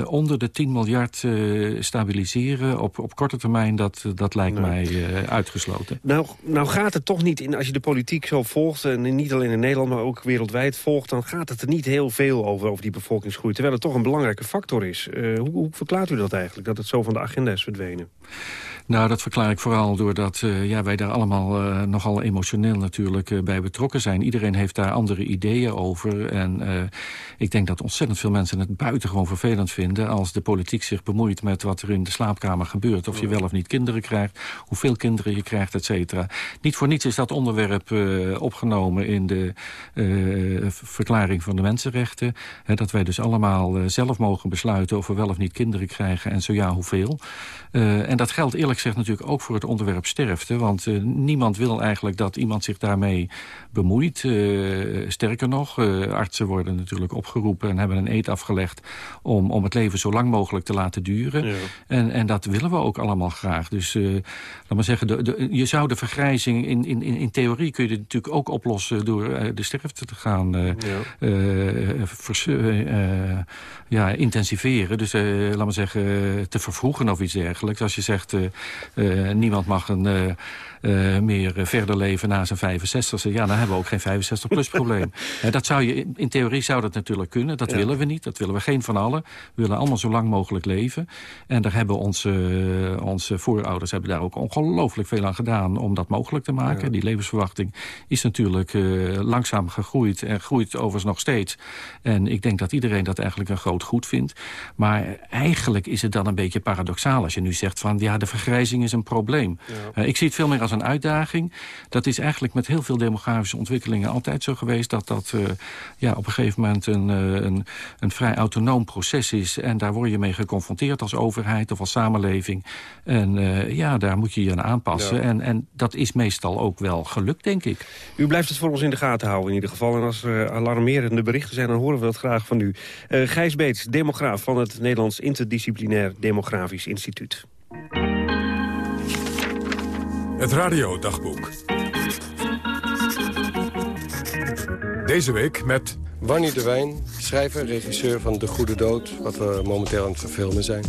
onder de 10 miljard uh, stabiliseren op, op korte termijn, dat, dat lijkt mij uh, uitgesloten. Nou, nou gaat het toch niet, in, als je de politiek zo volgt... en niet alleen in Nederland, maar ook wereldwijd volgt... dan gaat het er niet heel veel over, over die bevolkingsgroei... terwijl het toch een belangrijke factor is. Uh, hoe, hoe verklaart u dat eigenlijk, dat het zo van de agenda is verdwenen? Nou, dat verklaar ik vooral doordat uh, ja, wij daar allemaal uh, nogal emotioneel natuurlijk uh, bij betrokken zijn. Iedereen heeft daar andere ideeën over. En ik denk dat ontzettend veel mensen het buitengewoon vervelend vinden... als de politiek zich bemoeit met wat er in de slaapkamer gebeurt. Of je wel of niet kinderen krijgt, hoeveel kinderen je krijgt, et cetera. Niet voor niets is dat onderwerp opgenomen in de verklaring van de mensenrechten. Hè, dat wij dus allemaal zelf mogen besluiten of we wel of niet kinderen krijgen... en zo ja, hoeveel. en dat geldt eerlijk gezegd natuurlijk ook voor het onderwerp sterfte. Want uh, niemand wil eigenlijk dat iemand zich daarmee bemoeit. Uh, sterker nog, uh, artsen worden natuurlijk opgeroepen en hebben een eet afgelegd... om, om het leven zo lang mogelijk te laten duren. Ja. En, en dat willen we ook allemaal graag. Dus laat maar zeggen, de, de, je zou de vergrijzing... In, in, in theorie kun je dit natuurlijk ook oplossen door de sterfte te gaan ja. vers, ja, intensiveren. Dus laat maar zeggen, te vervroegen of iets dergelijks. Als je zegt, niemand mag een, uh, uh, meer verder leven na zijn 65e. Ja, dan hebben we ook geen 65-plus [laughs] probleem. dat zou je, in theorie zou dat natuurlijk kunnen. Dat ja. willen we niet. Dat willen we geen van allen. We willen allemaal zo lang mogelijk leven. En daar hebben onze, onze voorouders hebben daar ook ongelooflijk veel aan gedaan... om dat mogelijk te maken. Ja. Die levensverwachting is natuurlijk langzaam gegroeid. En groeit overigens nog steeds. En ik denk dat iedereen dat eigenlijk een groot goed vindt. Maar eigenlijk is het dan een beetje paradoxaal als je nu zegt van... ja, de vergrijzing is een probleem. Ja. Uh, ik zie het veel meer als een uitdaging. Dat is eigenlijk met heel veel demografische ontwikkelingen altijd zo geweest... dat dat uh, ja, op een gegeven moment een, uh, een, een vrij autonoom proces is. En daar word je mee geconfronteerd als overheid of als samenleving. En ja, daar moet je je aan aanpassen. Ja. En, en dat is meestal ook wel gelukt, denk ik. U blijft het voor ons in de gaten houden in ieder geval. En als er alarmerende berichten zijn, dan horen we dat graag van u. Gijs Beets, demograaf van het Nederlands Interdisciplinair Demografisch Instituut. Het radiodagboek. Deze week met... Wanny de Wijn, schrijver, regisseur van De Goede Dood... wat we momenteel aan het verfilmen zijn.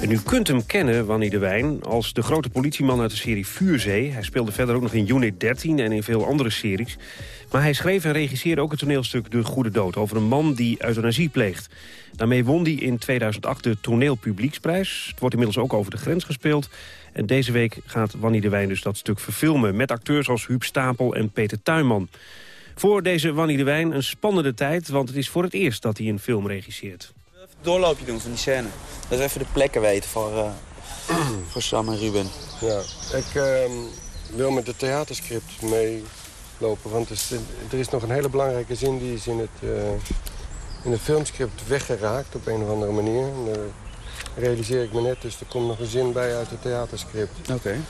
En u kunt hem kennen, Wanny de Wijn, als de grote politieman uit de serie Vuurzee. Hij speelde verder ook nog in Unit 13 en in veel andere series. Maar hij schreef en regisseerde ook het toneelstuk De Goede Dood... over een man die euthanasie pleegt. Daarmee won hij in 2008 de toneelpublieksprijs. Het wordt inmiddels ook over de grens gespeeld. En deze week gaat Wanny de Wijn dus dat stuk verfilmen... met acteurs als Huub Stapel en Peter Tuinman. Voor deze Wanny de Wijn een spannende tijd... want het is voor het eerst dat hij een film regisseert. Even doorloopje doen van die scène. Dat we even de plekken weten voor, uh, [clears throat] voor Sam en Ruben. Ja, ik uh, wil met het theaterscript meelopen. Want er is, er is, nog een hele belangrijke zin die is in het, uh, in het filmscript weggeraakt op een of andere manier. En, realiseer ik me net. Dus er komt nog een zin bij uit het theaterscript. Oké. Okay.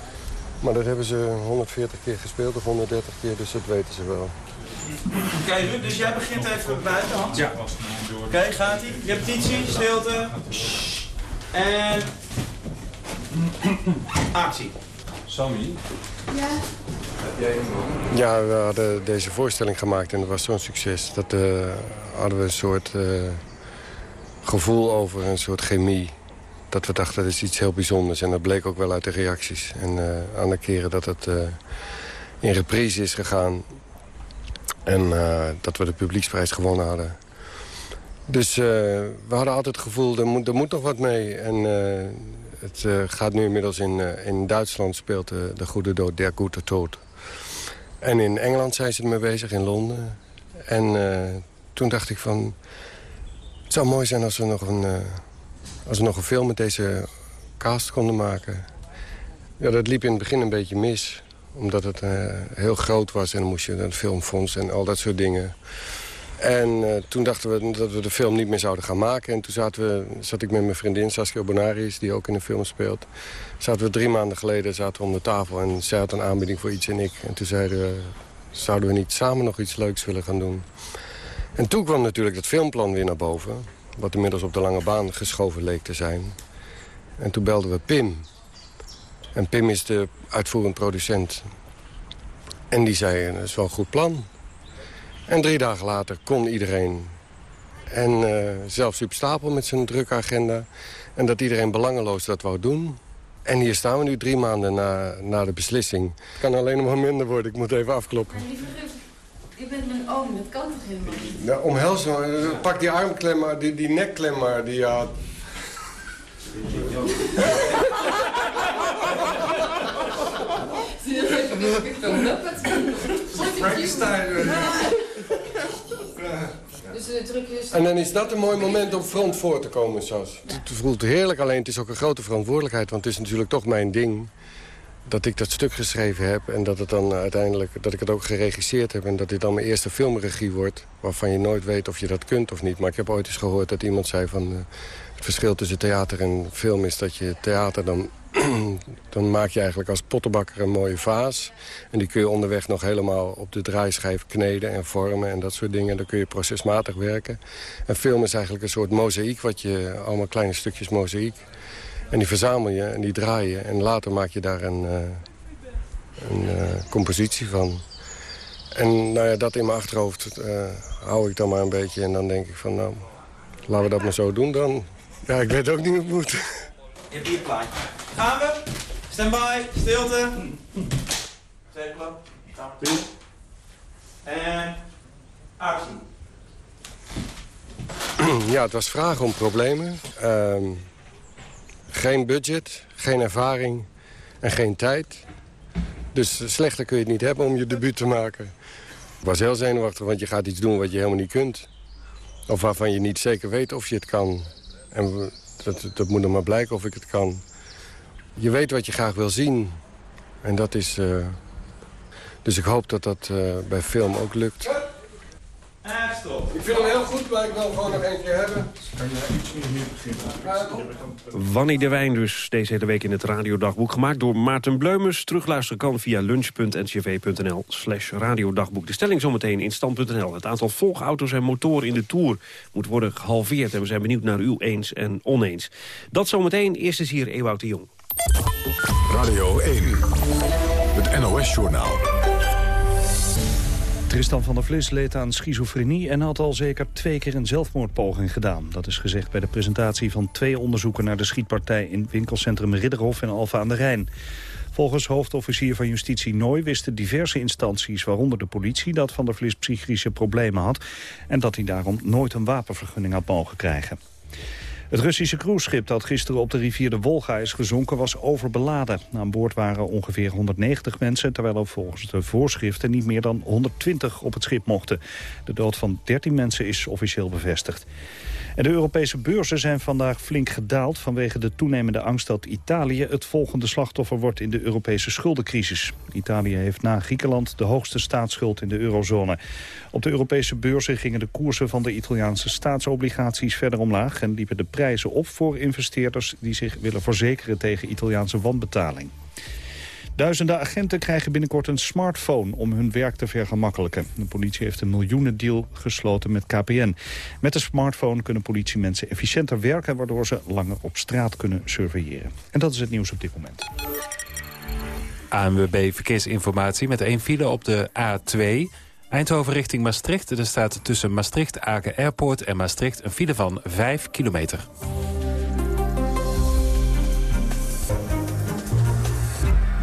Maar dat hebben ze 140 keer gespeeld of 130 keer, dus dat weten ze wel. Oké, okay, Ruud, dus jij begint even buiten, Hans? Ja. Oké, okay, gaat ie. Repetitie, stilte. En... [clears throat] Actie. Sammy? Ja? Heb jij een Ja, we hadden deze voorstelling gemaakt en dat was zo'n succes. Dat uh, hadden we een soort uh, gevoel over, een soort chemie dat we dachten dat is iets heel bijzonders. En dat bleek ook wel uit de reacties. En uh, aan de keren dat het uh, in reprise is gegaan... en uh, dat we de publieksprijs gewonnen hadden. Dus we hadden altijd het gevoel, er moet, er moet nog wat mee. En het gaat nu inmiddels in, in Duitsland speelt de Goede Dood, Der Gute Tod. En in Engeland zijn ze ermee bezig, in Londen. En eh, toen dacht ik van... Het zou mooi zijn als we nog een, als we nog een film met deze cast konden maken. Ja, dat liep in het begin een beetje mis. Omdat het uh, heel groot was en dan moest je een filmfonds en al dat soort dingen. En uh, toen dachten we dat we de film niet meer zouden gaan maken. En toen zaten we, zat ik met mijn vriendin Saskia Bonaris, die ook in de film speelt. Zaten we drie maanden geleden zaten we om de tafel en zij had een aanbieding voor iets en ik. En toen zeiden we, zouden we niet samen nog iets leuks willen gaan doen. En toen kwam natuurlijk het filmplan weer naar boven. Wat inmiddels op de lange baan geschoven leek te zijn. En toen belden we Pim. En Pim is de uitvoerend producent. En die zei, dat is wel een goed plan. En drie dagen later kon iedereen. En uh, zelfs Sup Stapel met zijn drukke agenda. En dat iedereen belangeloos dat wou doen. En hier staan we nu drie maanden na, na de beslissing. Het kan alleen nog maar minder worden. Ik moet even afkloppen. Je bent mijn oom, dat kan toch helemaal niet? Nou, omhels nou. Pak die armklem maar, die, die nekklem maar die je had. [laughs] Frankenstein. Dus en dan is dat een mooi moment om front voor te komen, Sas. Het voelt heerlijk, alleen het is ook een grote verantwoordelijkheid. Want het is natuurlijk toch mijn ding dat ik dat stuk geschreven heb... en dat, het dan uiteindelijk, dat ik het ook geregisseerd heb... en dat dit dan mijn eerste filmregie wordt... waarvan je nooit weet of je dat kunt of niet. Maar ik heb ooit eens gehoord dat iemand zei van... Uh, het verschil tussen theater en film is dat je theater dan... [clears throat] dan maak je eigenlijk als pottenbakker een mooie vaas. En die kun je onderweg nog helemaal op de draaischijf kneden en vormen en dat soort dingen. Dan kun je procesmatig werken. En film is eigenlijk een soort mozaïek, wat je, allemaal kleine stukjes mozaïek. En die verzamel je en die draai je. En later maak je daar een, uh, een uh, compositie van. En nou ja, dat in mijn achterhoofd uh, hou ik dan maar een beetje. En dan denk ik van, nou, laten we dat maar zo doen dan. Ja, ik weet ook niet hoe het moet. Je hebt hier een plaatje. Gaan we? Stand by, stilte. Tweede klap. En actie. Ja, het was vragen om problemen. Um, geen budget, geen ervaring en geen tijd. Dus slechter kun je het niet hebben om je debuut te maken. Ik was heel zenuwachtig, want je gaat iets doen wat je helemaal niet kunt. Of waarvan je niet zeker weet of je het kan. En dat, dat moet nog maar blijken of ik het kan. Je weet wat je graag wil zien. En dat is... Uh... Dus ik hoop dat dat uh, bij film ook lukt. En stop. Ik vind hem heel goed, maar ik wil gewoon nog één keer hebben. Kan je iets meer beginnen? Wanny de Wijn dus, deze hele week in het radiodagboek. Gemaakt door Maarten Bleumers. Terugluisteren kan via lunch.ncv.nl slash radiodagboek. De stelling zometeen in stand.nl. Het aantal volgauto's en motoren in de Tour moet worden gehalveerd. En we zijn benieuwd naar uw eens en oneens. Dat zometeen. Eerst is hier Ewout de Jong. Radio 1, het NOS-journaal. Tristan van der Vlis leed aan schizofrenie en had al zeker twee keer een zelfmoordpoging gedaan. Dat is gezegd bij de presentatie van twee onderzoeken naar de schietpartij in winkelcentrum Ridderhof en Alfa aan de Rijn. Volgens hoofdofficier van Justitie Nooy wisten diverse instanties, waaronder de politie, dat Van der Vlis psychische problemen had en dat hij daarom nooit een wapenvergunning had mogen krijgen. Het Russische cruiseschip dat gisteren op de rivier de Wolga is gezonken was overbeladen. Aan boord waren ongeveer 190 mensen, terwijl er volgens de voorschriften niet meer dan 120 op het schip mochten. De dood van 13 mensen is officieel bevestigd. De Europese beurzen zijn vandaag flink gedaald... vanwege de toenemende angst dat Italië het volgende slachtoffer wordt... in de Europese schuldencrisis. Italië heeft na Griekenland de hoogste staatsschuld in de eurozone. Op de Europese beurzen gingen de koersen van de Italiaanse staatsobligaties verder omlaag... en liepen de prijzen op voor investeerders die zich willen verzekeren tegen Italiaanse wanbetaling. Duizenden agenten krijgen binnenkort een smartphone om hun werk te vergemakkelijken. De politie heeft een miljoenendeal gesloten met KPN. Met de smartphone kunnen politiemensen efficiënter werken... waardoor ze langer op straat kunnen surveilleren. En dat is het nieuws op dit moment. ANWB Verkeersinformatie met één file op de A2... Eindhoven richting Maastricht. Er staat tussen Maastricht, Aken Airport en Maastricht een file van 5 kilometer.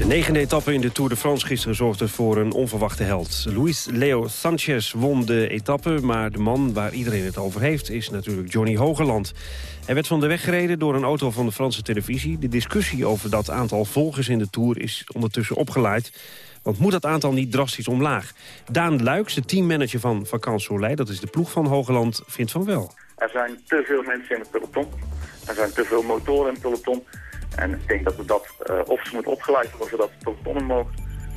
De negende etappe in de Tour de France gisteren zorgde voor een onverwachte held. Luis Leo Sanchez won de etappe, maar de man waar iedereen het over heeft... is natuurlijk Johnny Hogeland. Hij werd van de weg gereden door een auto van de Franse televisie. De discussie over dat aantal volgers in de Tour is ondertussen opgeleid. Want moet dat aantal niet drastisch omlaag? Daan Luiks, de teammanager van Vakant Soleil... dat is de ploeg van Hogeland, vindt van wel. Er zijn te veel mensen in het peloton. Er zijn te veel motoren in het peloton. En ik denk dat we dat, uh, of ze moeten opgeleid worden zodat het peloton mogen.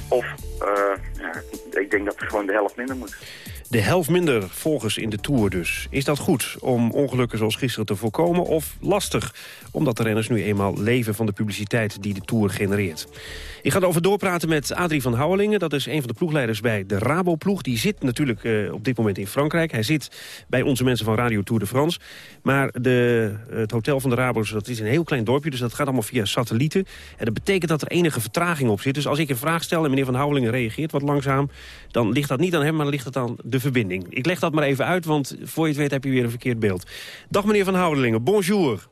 Of uh, ja, ik denk dat er gewoon de helft minder moet. De helft minder volgers in de Tour dus. Is dat goed om ongelukken zoals gisteren te voorkomen of lastig? Omdat de renners nu eenmaal leven van de publiciteit die de Tour genereert. Ik ga erover doorpraten met Adrie van Houwelingen. Dat is een van de ploegleiders bij de Rabo-ploeg. Die zit natuurlijk uh, op dit moment in Frankrijk. Hij zit bij onze mensen van Radio Tour de France. Maar de, het hotel van de Rabo's dat is een heel klein dorpje. Dus dat gaat allemaal via satellieten. En dat betekent dat er enige vertraging op zit. Dus als ik een vraag stel en meneer van Houwelingen reageert wat langzaam... dan ligt dat niet aan hem, maar ligt het aan de verbinding. Ik leg dat maar even uit, want voor je het weet heb je weer een verkeerd beeld. Dag meneer van Houwelingen, bonjour.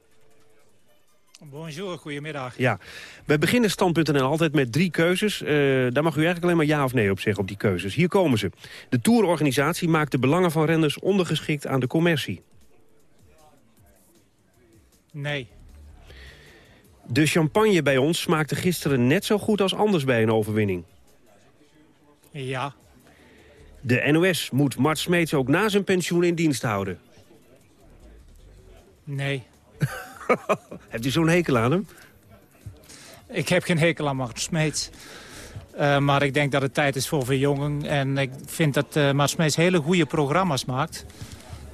Bonjour, goedemiddag. Ja, wij beginnen stand.nl altijd met drie keuzes. Uh, daar mag u eigenlijk alleen maar ja of nee op zeggen op die keuzes. Hier komen ze. De tourorganisatie maakt de belangen van renners ondergeschikt aan de commercie. Nee. De champagne bij ons smaakte gisteren net zo goed als anders bij een overwinning. Ja. De NOS moet Mart Smeets ook na zijn pensioen in dienst houden. Nee. [laughs] Heeft u zo'n hekel aan hem? Ik heb geen hekel aan Mart Smeets. Uh, maar ik denk dat het tijd is voor verjongen. En ik vind dat uh, Mart Smeets hele goede programma's maakt.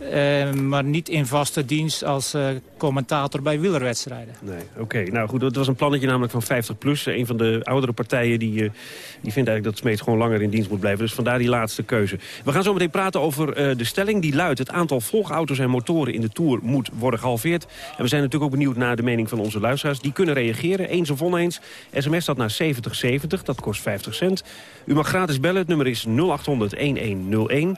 Uh, maar niet in vaste dienst als uh, commentator bij wielerwedstrijden. Nee, oké. Nou goed, dat was een plannetje namelijk van 50 plus. Een van de oudere partijen die, die vindt eigenlijk dat Smeet gewoon langer in dienst moet blijven. Dus vandaar die laatste keuze. We gaan zo meteen praten over de stelling die luidt... het aantal volgauto's en motoren in de Tour moet worden gehalveerd. En we zijn natuurlijk ook benieuwd naar de mening van onze luisteraars. Die kunnen reageren, eens of oneens. SMS staat naar 7070, dat kost 50 cent. U mag gratis bellen, het nummer is 0800 1101...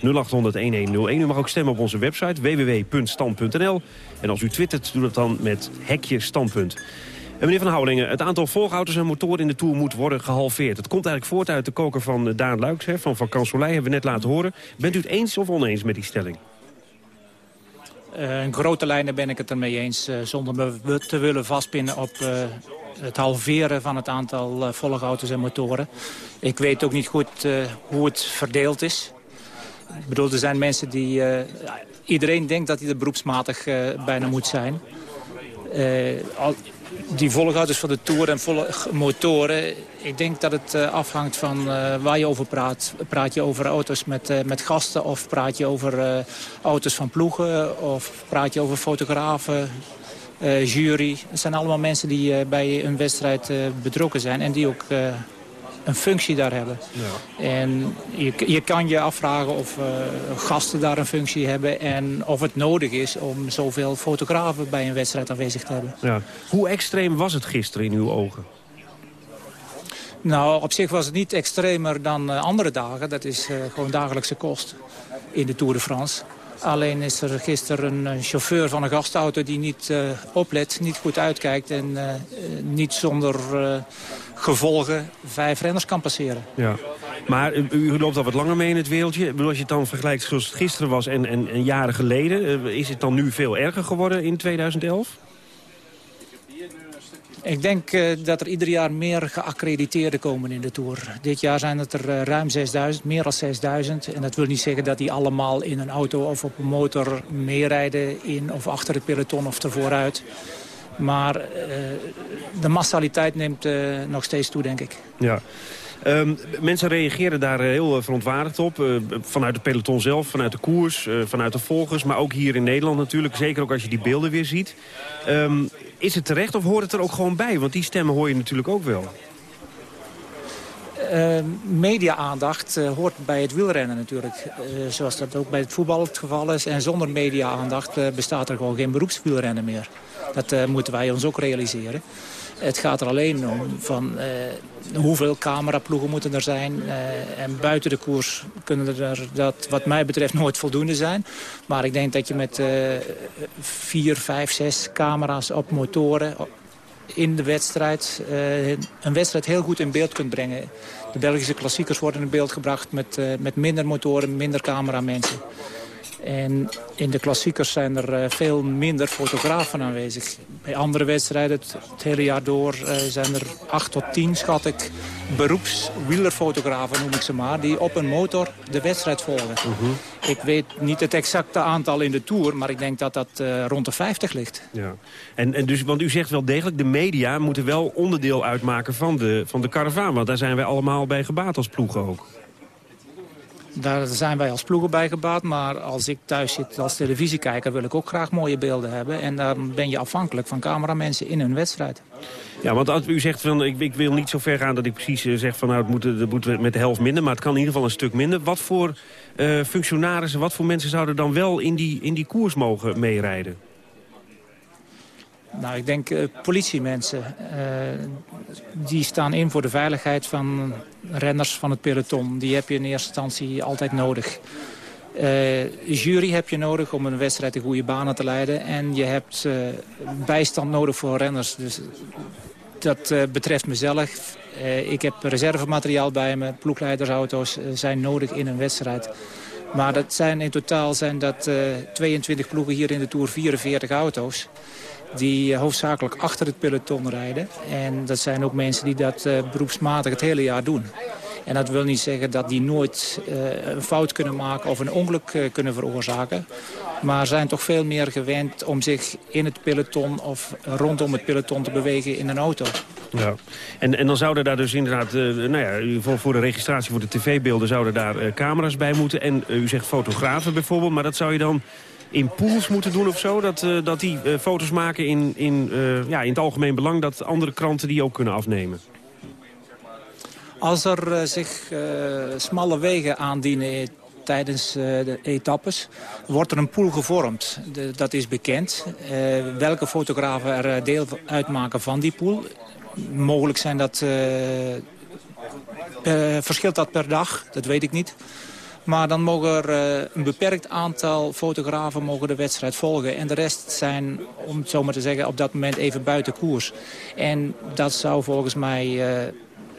Dus 0800-1101. U mag ook stemmen op onze website www.stand.nl. En als u twittert, doe dat dan met hekje standpunt. En meneer Van Houwelingen, het aantal volgauto's en motoren in de Tour moet worden gehalveerd. Het komt eigenlijk voort uit de koker van eh, Daan Luiks, van Van Kansolij, hebben we net laten horen. Bent u het eens of oneens met die stelling? Uh, in grote lijnen ben ik het ermee eens, uh, zonder me te willen vastpinnen op het halveren van het aantal volgauto's en motoren. Ik weet ook niet goed hoe het verdeeld is. Ik bedoel, er zijn mensen die... Uh, iedereen denkt dat hij er beroepsmatig uh, bijna moet zijn. Uh, al, die volghouders van de Tour en motoren... ik denk dat het afhangt van waar je over praat. Praat je over auto's met, met gasten of praat je over auto's van ploegen... of praat je over fotografen, jury. Het zijn allemaal mensen die bij een wedstrijd betrokken zijn... en die ook een functie daar hebben. Ja. En je, je kan je afvragen of uh, gasten daar een functie hebben... en of het nodig is om zoveel fotografen bij een wedstrijd aanwezig te hebben. Ja. Hoe extreem was het gisteren in uw ogen? Nou, op zich was het niet extremer dan uh, andere dagen. Dat is uh, gewoon dagelijkse kost in de Tour de France. Alleen is er gisteren een chauffeur van een gastauto die niet uh, oplet, niet goed uitkijkt... en uh, niet zonder gevolgen vijf renners kan passeren. Ja. Maar u loopt al wat langer mee in het wereldje. Als je het dan vergelijkt zoals het gisteren was en, en, en jaren geleden... is het dan nu veel erger geworden in 2011? Ik denk uh, dat er ieder jaar meer geaccrediteerden komen in de Tour. Dit jaar zijn het er uh, ruim 6000, meer dan 6000. En dat wil niet zeggen dat die allemaal in een auto of op een motor meerijden... in of achter het peloton of ervoor uit. Maar uh, de massaliteit neemt nog steeds toe, denk ik. Ja. Um, mensen reageren daar heel verontwaardigd op. Vanuit het peloton zelf, vanuit de koers, vanuit de volgers. Maar ook hier in Nederland natuurlijk. Zeker ook als je die beelden weer ziet. Um, is het terecht of hoort het er ook gewoon bij? Want die stemmen hoor je natuurlijk ook wel. Uh, media-aandacht uh, hoort bij het wielrennen natuurlijk. Uh, zoals dat ook bij het voetbal het geval is. En zonder media-aandacht bestaat er gewoon geen beroepswielrennen meer. Dat moeten wij ons ook realiseren. Het gaat er alleen om van hoeveel cameraploegen moeten er zijn. Uh, en buiten de koers kunnen er dat wat mij betreft nooit voldoende zijn. Maar ik denk dat je met uh, vier, vijf, zes camera's op motoren in de wedstrijd eh, een wedstrijd heel goed in beeld kunt brengen. De Belgische klassiekers worden in beeld gebracht met, eh, met minder motoren, minder cameramensen. En in de klassiekers zijn er eh, veel minder fotografen aanwezig. Bij andere wedstrijden het, hele jaar door eh, zijn er acht tot tien, schat ik, beroepswielerfotografen, noem ik ze maar, die op een motor de wedstrijd volgen. Mhm. Ik weet niet het exacte aantal in de Tour, maar ik denk dat dat eh, rond de 50 ligt. Ja. En, en dus, want u zegt wel degelijk, de media moeten wel onderdeel uitmaken van de, van de karavaan. Want daar zijn wij allemaal bij gebaat als ploegen ook. Daar zijn wij als ploegen bij gebaat. Maar als ik thuis zit als televisiekijker wil ik ook graag mooie beelden hebben. En dan ben je afhankelijk van cameramensen in hun wedstrijd. Ja, want als u zegt van ik, ik wil niet zo ver gaan dat ik precies eh, zeg van nou het moet, moet met de helft minder. Maar het kan in ieder geval een stuk minder. Wat voor eh, functionarissen, wat voor mensen zouden dan wel in die, in die koers mogen meerijden? Nou, ik denk uh, politiemensen. Uh, die staan in voor de veiligheid van renners van het peloton. Die heb je in eerste instantie altijd nodig. Uh, jury heb je nodig om een wedstrijd in goede banen te leiden. En je hebt bijstand nodig voor renners. Dus dat betreft mezelf. ik heb reservemateriaal bij me. Ploegleidersauto's zijn nodig in een wedstrijd. Maar dat zijn, in totaal zijn dat 22 ploegen hier in de Tour 44 auto's die hoofdzakelijk achter het peloton rijden. En dat zijn ook mensen die dat uh, beroepsmatig het hele jaar doen. En dat wil niet zeggen dat die nooit uh, een fout kunnen maken of een ongeluk kunnen veroorzaken. Maar zijn toch veel meer gewend om zich in het peloton of rondom het peloton te bewegen in een auto. Ja. En, en dan zouden daar dus inderdaad, nou ja, voor, voor de registratie voor de tv-beelden zouden daar camera's bij moeten. En u zegt fotografen bijvoorbeeld, maar dat zou je dan in pools moeten doen of zo? Dat, uh, dat die uh, foto's maken in, in, uh, ja, in het algemeen belang... dat andere kranten die ook kunnen afnemen? Als er zich smalle wegen aandienen tijdens de etappes... wordt er een pool gevormd. Dat is bekend. welke fotografen er deel uitmaken van die pool... Mogelijk zijn dat... verschilt dat per dag, dat weet ik niet. Maar dan mogen er uh, een beperkt aantal fotografen mogen de wedstrijd volgen. En de rest zijn, om het zo maar te zeggen, op dat moment even buiten koers. En dat zou volgens mij uh,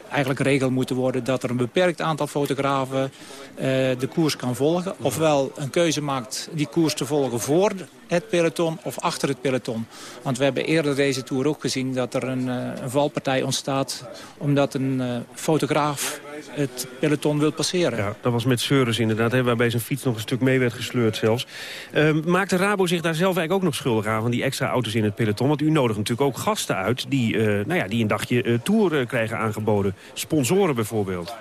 eigenlijk regel moeten worden... dat er een beperkt aantal fotografen uh, de koers kan volgen. Ofwel een keuze maakt die koers te volgen voor het peloton of achter het peloton. Want we hebben eerder deze Tour ook gezien dat er een, een valpartij ontstaat... omdat een fotograaf het peloton wil passeren. Ja, dat was met Seurus inderdaad, hè, waarbij zijn fiets nog een stuk mee werd gesleurd zelfs. Uh, maakte Rabo zich daar zelf eigenlijk ook nog schuldig aan... van die extra auto's in het peloton? Want u nodigt natuurlijk ook gasten uit die, uh, nou ja, die een dagje uh, Tour uh, krijgen aangeboden. Sponsoren bijvoorbeeld.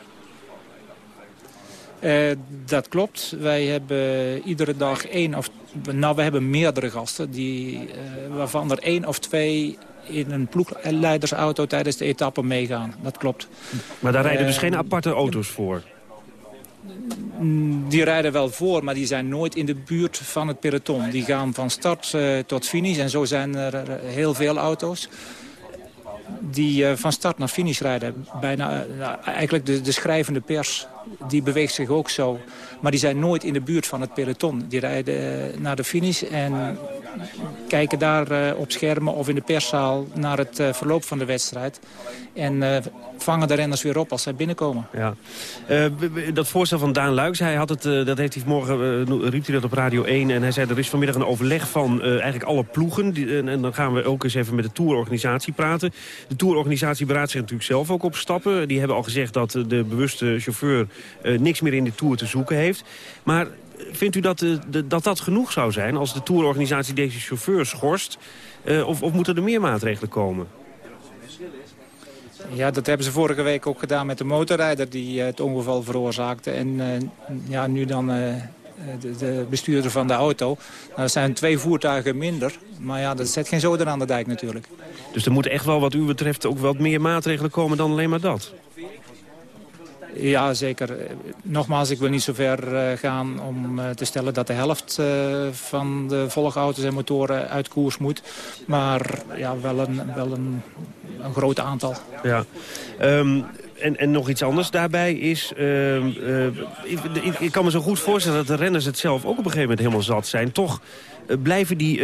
Uh, dat klopt. Wij hebben iedere dag één of... Nou, we hebben meerdere gasten, die, uh, waarvan er één of twee in een ploegleidersauto tijdens de etappe meegaan. Dat klopt. Maar daar rijden dus geen aparte auto's voor? Die rijden wel voor, maar die zijn nooit in de buurt van het peloton. Die gaan van start uh, tot finish en zo zijn er heel veel auto's die uh, van start naar finish rijden. Bijna, uh, eigenlijk de, de schrijvende pers, die beweegt zich ook zo. Maar die zijn nooit in de buurt van het peloton. Die rijden uh, naar de finish en kijken daar op schermen of in de perszaal naar het verloop van de wedstrijd. En vangen de renners weer op als zij binnenkomen. Ja. dat voorstel van Daan Luiks, hij had het, dat heeft hij vanmorgen, riep hij dat op Radio 1... en hij zei er is vanmiddag een overleg van eigenlijk alle ploegen. En, en dan gaan we ook eens even met de tourorganisatie praten. De tourorganisatie beraadt zich natuurlijk zelf ook op stappen. Die hebben al gezegd dat de bewuste chauffeur niks meer in de Tour te zoeken heeft. Maar vindt u dat, uh, de, dat dat genoeg zou zijn als de tourorganisatie deze chauffeur schorst? Uh, of, of moeten er meer maatregelen komen? Ja, dat hebben ze vorige week ook gedaan met de motorrijder die het ongeval veroorzaakte. En ja, nu dan de, de, bestuurder van de auto. Nou, dat zijn twee voertuigen minder. Maar ja, dat zet geen zoden aan de dijk natuurlijk. Dus er moeten echt wel wat u betreft ook wat meer maatregelen komen dan alleen maar dat? Ja, zeker. Nogmaals, ik wil niet zo ver uh, gaan om uh, te stellen dat de helft uh, van de volgauto's en motoren uit koers moet. Maar ja, wel een, wel een, een groot aantal. Ja. Um, en, en nog iets anders daarbij is... uh, ik, ik, kan me zo goed voorstellen dat de renners het zelf ook op een gegeven moment helemaal zat zijn. Toch blijven die,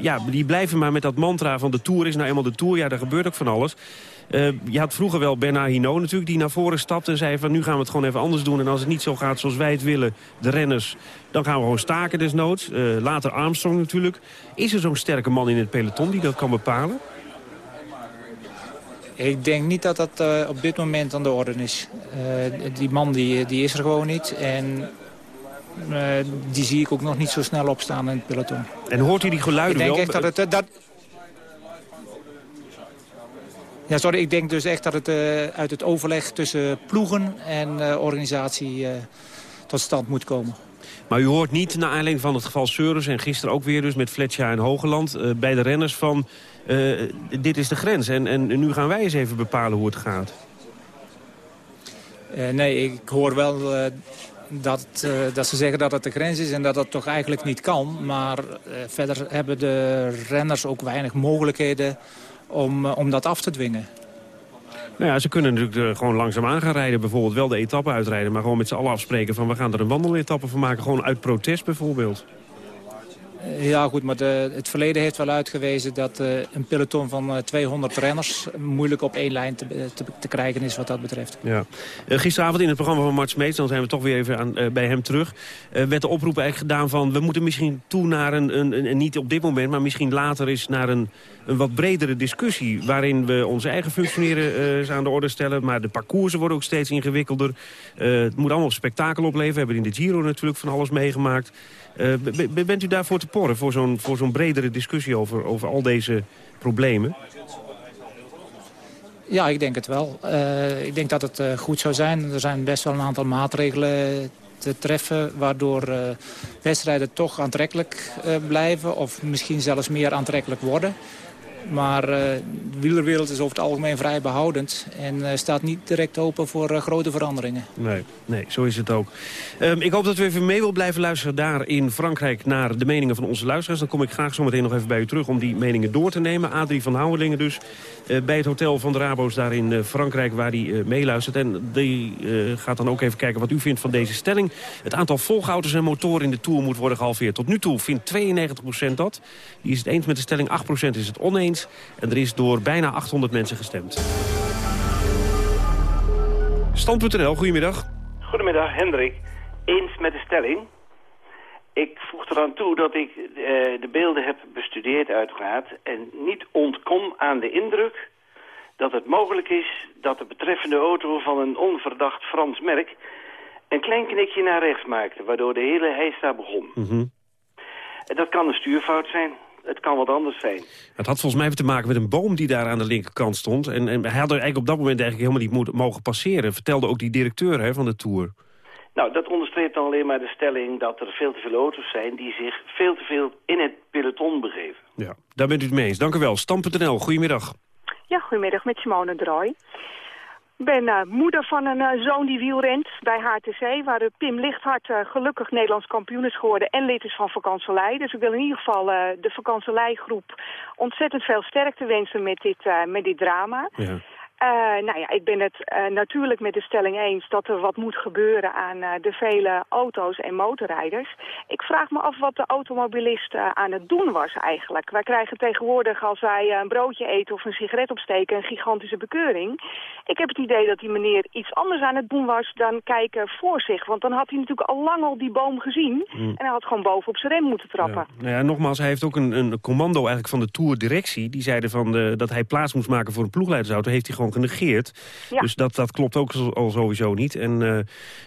ja, die blijven maar met dat mantra van de Tour is nou eenmaal de Tour. Ja, daar gebeurt ook van alles. Je had vroeger wel Bernard Hinault natuurlijk die naar voren stapte en zei van nu gaan we het gewoon even anders doen. En als het niet zo gaat zoals wij het willen, de renners, dan gaan we gewoon staken desnoods. later Armstrong natuurlijk. Is er zo'n sterke man in het peloton die dat kan bepalen? Ik denk niet dat dat uh, op dit moment aan de orde is. Die man die, die is er gewoon niet. En uh, die zie ik ook nog niet zo snel opstaan in het peloton. En hoort u die geluiden ik denk wel? Echt dat het, dat... Ja, sorry, ik denk dus echt dat het uit het overleg tussen ploegen en organisatie tot stand moet komen. Maar u hoort niet, naar aanleiding van het geval Seurus... en gisteren ook weer dus met Fletcher en Hogeland... Uh, bij de renners van, uh, dit is de grens. En, en nu gaan wij eens even bepalen hoe het gaat. Uh, nee, ik hoor wel dat, dat ze zeggen dat het de grens is... en dat dat toch eigenlijk niet kan. Maar verder hebben de renners ook weinig mogelijkheden om, om dat af te dwingen. Nou ja, ze kunnen natuurlijk gewoon langzaam aan gaan rijden. Bijvoorbeeld wel de etappe uitrijden. Maar gewoon met z'n allen afspreken van we gaan er een wandeletappe van maken. Gewoon uit protest bijvoorbeeld. Ja goed, maar het verleden heeft wel uitgewezen dat uh, een peloton van uh, 200 renners moeilijk op één lijn te, te, krijgen is wat dat betreft. Ja. Gisteravond in het programma van Mart Smeets, dan zijn we toch weer even aan, bij hem terug, werd de oproep eigenlijk gedaan van we moeten misschien toe naar een, een, een, niet op dit moment, maar misschien later is naar een, een wat bredere discussie waarin we onze eigen functioneren aan de orde stellen, maar de parcoursen worden ook steeds ingewikkelder. het moet allemaal spektakel opleveren. We hebben in de Giro natuurlijk van alles meegemaakt. Uh, bent u daarvoor te porren, voor zo'n zo'n bredere discussie over, over al deze problemen? Ja, ik denk het wel. Uh, ik denk dat het uh, goed zou zijn. Er zijn best wel een aantal maatregelen te treffen... waardoor wedstrijden toch aantrekkelijk blijven... of misschien zelfs meer aantrekkelijk worden. Maar uh, de wielerwereld is over het algemeen vrij behoudend... en uh, staat niet direct open voor uh, grote veranderingen. Nee, nee, zo is het ook. Um, ik hoop dat u even mee wil blijven luisteren daar in Frankrijk... naar de meningen van onze luisteraars. Dan kom ik graag zo meteen nog even bij u terug om die meningen door te nemen. Adrie van Houwelingen dus, bij het hotel van de Rabo's daar in Frankrijk... waar hij meeluistert. En die gaat dan ook even kijken wat u vindt van deze stelling. Het aantal volgauto's en motoren in de Tour moet worden gehalveerd. Tot nu toe vindt 92% dat. Die is het eens met de stelling, 8% is het oneens. En er is door bijna 800 mensen gestemd. Stand.nl, goedemiddag. Goedemiddag, Hendrik. Eens met de stelling. Ik voeg eraan toe dat ik uh, de beelden heb bestudeerd uiteraard... en niet ontkom aan de indruk dat het mogelijk is... dat de betreffende auto van een onverdacht Frans merk... een klein knikje naar rechts maakte, waardoor de hele heisa begon. Mm -hmm. Dat kan een stuurfout zijn, het kan wat anders zijn. Het had volgens mij te maken met een boom die daar aan de linkerkant stond. En, en hij had er eigenlijk op dat moment eigenlijk helemaal niet mogen passeren. Vertelde ook die directeur hè, van de Tour. Nou, dat onderstreept dan alleen maar de stelling dat er veel te veel auto's zijn... die zich veel te veel in het peloton begeven. Ja, daar bent u het mee eens. Dank u wel. Stam.nl, goedemiddag. Ja, goedemiddag met Simone Drooi. Ik ben uh, moeder van een uh, zoon die wielrent bij HTC... waar Pim Lichthart uh, gelukkig Nederlands kampioen is geworden... en lid is van Vakantselij. Dus ik wil in ieder geval de Vakantseleigroep ontzettend veel sterkte wensen met dit, met dit drama. Ja. Uh, nou ja, ik ben het uh, natuurlijk met de stelling eens dat er wat moet gebeuren aan uh, de vele auto's en motorrijders. Ik vraag me af wat de automobilist aan het doen was eigenlijk. Wij krijgen tegenwoordig als wij een broodje eten of een sigaret opsteken een gigantische bekeuring. Ik heb het idee dat die meneer iets anders aan het doen was dan kijken voor zich. Want dan had hij natuurlijk al lang al die boom gezien Mm. en hij had gewoon boven op zijn rem moeten trappen. Ja. Nou ja, nogmaals, hij heeft ook een, een commando eigenlijk van de Tour-directie. Die zeiden van, de, dat hij plaats moest maken voor een ploegleidersauto. Heeft hij gewoon genegeerd. Ja. Dus dat, dat klopt ook al sowieso niet. En uh,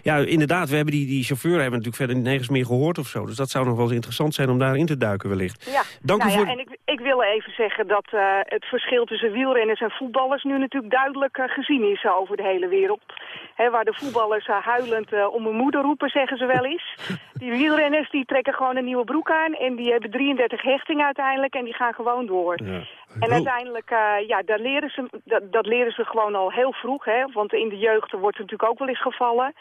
ja, inderdaad, we hebben die, die chauffeur hebben natuurlijk verder nergens meer gehoord of zo. Dus dat zou nog wel eens interessant zijn om daarin te duiken wellicht. Ja, Dank nou u voor... ja en ik, ik wil even zeggen dat uh, het verschil tussen wielrenners en voetballers nu natuurlijk duidelijk uh, gezien is over de hele wereld. He, waar de voetballers huilend om hun moeder roepen, zeggen ze wel eens. [laughs] Die wielrenners die trekken gewoon een nieuwe broek aan en die hebben 33 hechtingen uiteindelijk en die gaan gewoon door. Ja. En uiteindelijk, uh, ja, dat leren, ze, dat, dat leren ze gewoon al heel vroeg, hè. Want in de jeugd wordt het natuurlijk ook wel eens gevallen.